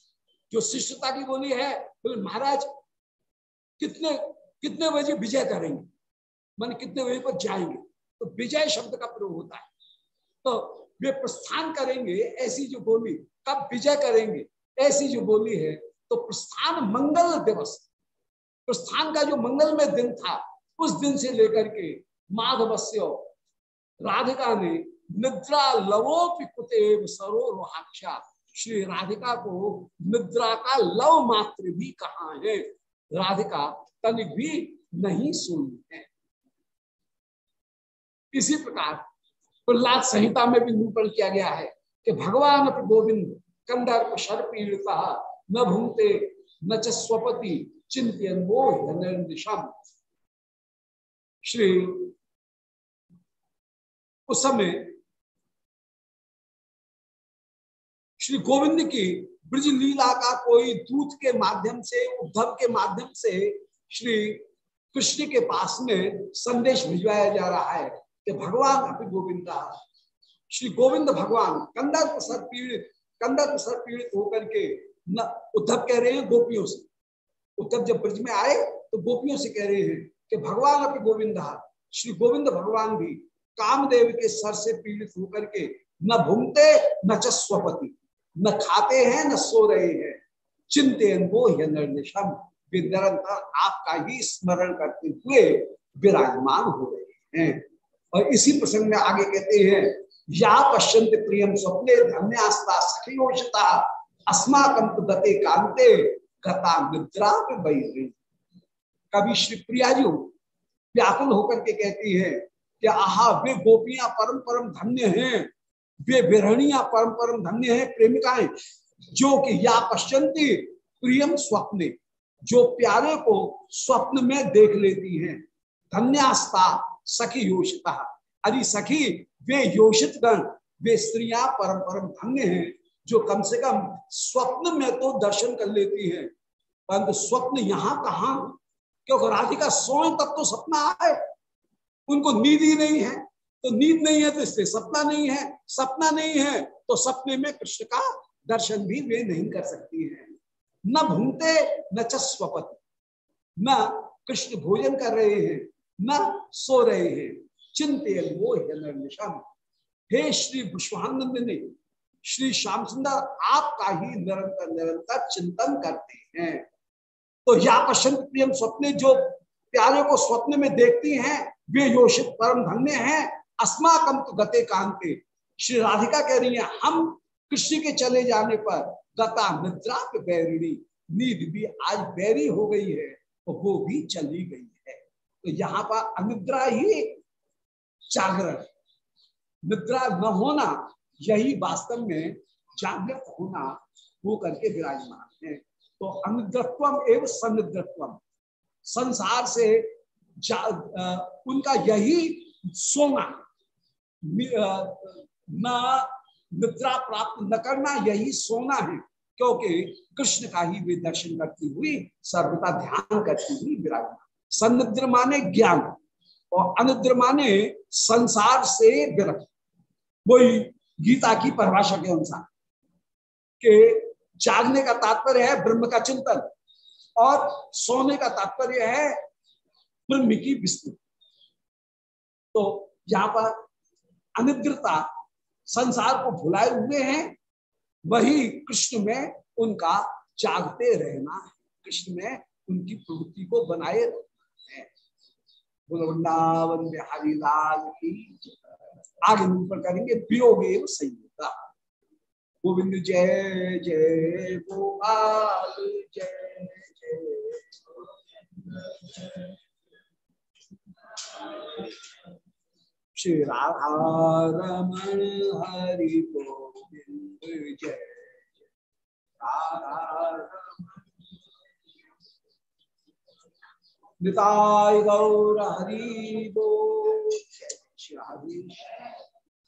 जो शिष्टता की बोली है, बोले, महाराज, कितने कितने बजे विजय करेंगे? मन कितने बजे पर जाएँगे? तो विजय शब्द का प्रयोग होता है। तो वे प्रस्थान करेंगे, ऐसी जो बोली कब विजय करेंगे, ऐसी जो बोली है तो प्रस्थान मंगल दिवस। प्रस्थान का जो मंगल में दिन था, उस दिन से लेकर के माधवस्य राधिका ने निद्रा लवोपि कुतेव सरोहाक्षा श्री राधिका को निद्रा का लव मात्र भी कहा है? राधिका तनिक भी नहीं सुनी है। इसी प्रकार प्रहलाद संहिता में भी निरूपण किया गया है कि भगवान गोविंद कंदर्प शर पीड़िता, न भूमते, न चस्वपति चिंतन वो दिशम। श्री, उस समय श्री गोविंद की ब्रज लीला का कोई दूत के माध्यम से, उद्धव के माध्यम से श्री कृष्ण के पास में संदेश भिजवाया जा रहा है। कि भगवान अभी गोविंद श्री गोविंद भगवान कंदर प्रसाद पीड़ित कंदर प्रसाद पीड़ित होकर के न, उद्धव कह रहे हैं गोपियों से। उद्धव जब ब्रज में आए तो गोपियों से कह रहे हैं कि भगवान अपनी गोविंद श्री गोविंद भगवान भी कामदेव के सर से पीड़ित होकर के न भूमते, न चस्वपति, न खाते हैं, न सो रहे हैं। चिंतन वो निर्दिशम वे आपका ही स्मरण करते हुए विराजमान हो रहे हैं। और इसी प्रसंग में आगे कहते हैं, या पश्यंत प्रियम स्वप्ने धन्यास्ता सखियोषता अस्माकम दते कांते गता निद्रा में कभी श्री प्रिया जी व्याकुल होकर के कहती है कि आहा, वे गोपियाँ परम परम धन्य हैं, वे विरणिया परम परम धन्य हैं, प्रेमिकाएँ, जो कि या पश्चंती प्रियम स्वप्ने, जो प्यारे को स्वप्न में देख लेती हैं। धन्यास्ता सखी योषिता अरे सखी, वे योषित गण, वे स्त्रियाँ परम परम धन्य हैं, जो कम से कम स्वप्न में तो दर्शन कर लेती हैं। परंतु स्वप्न यहाँ कहा? क्योंकि राधिका सोए तक तो सपना आए। उनको नींद ही नहीं है। तो नींद नहीं है तो इससे सपना नहीं है। सपना नहीं है तो सपने में कृष्ण का दर्शन भी वे नहीं कर सकती है। न भूमते न चस्वपति न कृष्ण भोजन कर रहे हैं, न सो रहे हैं। चिंते वो निर्निशम हे श्री विश्वानंद ने, श्री श्याम सुंदर आपका ही निरंतर निरंतर चिंतन करते हैं। तो या पश्चिम प्रियम स्वप्ने जो प्यारे को स्वप्न में देखती हैं, वे योषित परम धन्य हैं। अस्माकम तो गते कांते। श्री राधिका कह रही है, हम कृष्ण के चले जाने पर गता निद्रा बैरिणी, नींद भी आज बैरी हो गई है तो वो भी चली गई है। तो यहाँ पर अनिद्रा ही जागरण। निद्रा न होना यही वास्तव में जागृत होना वो करके विराजमान है। तो अनिद्रत्व एवं सनिद्रत्व संसार से आ, उनका यही सोना न निद्रा प्राप्त न करना यही सोना है क्योंकि कृष्ण का ही वे दर्शन करती हुई सर्वता ध्यान करती हुई विराजमान। सनिद्र माने ज्ञान और अनिद्र माने संसार से विरक्त वही गीता की परिभाषा के अनुसार के जागने का तात्पर्य है ब्रह्म का चिंतन और सोने का तात्पर्य है ब्रह्म की विष्णु तो यहाँ पर अनिद्रता संसार को भुलाए हुए हैं, वही कृष्ण में उनका जागते रहना है। कृष्ण में उनकी प्रवृत्ति को बनाए रखना है। वृंदावन बिहारी लाल की आगे ऊपर करेंगे वियोगे संयुक्ता गोविंद जय जय गोपाल, जय जय श्री राधा रमण हरि गोविंद जय। निताय गौर हरि बोल। श्री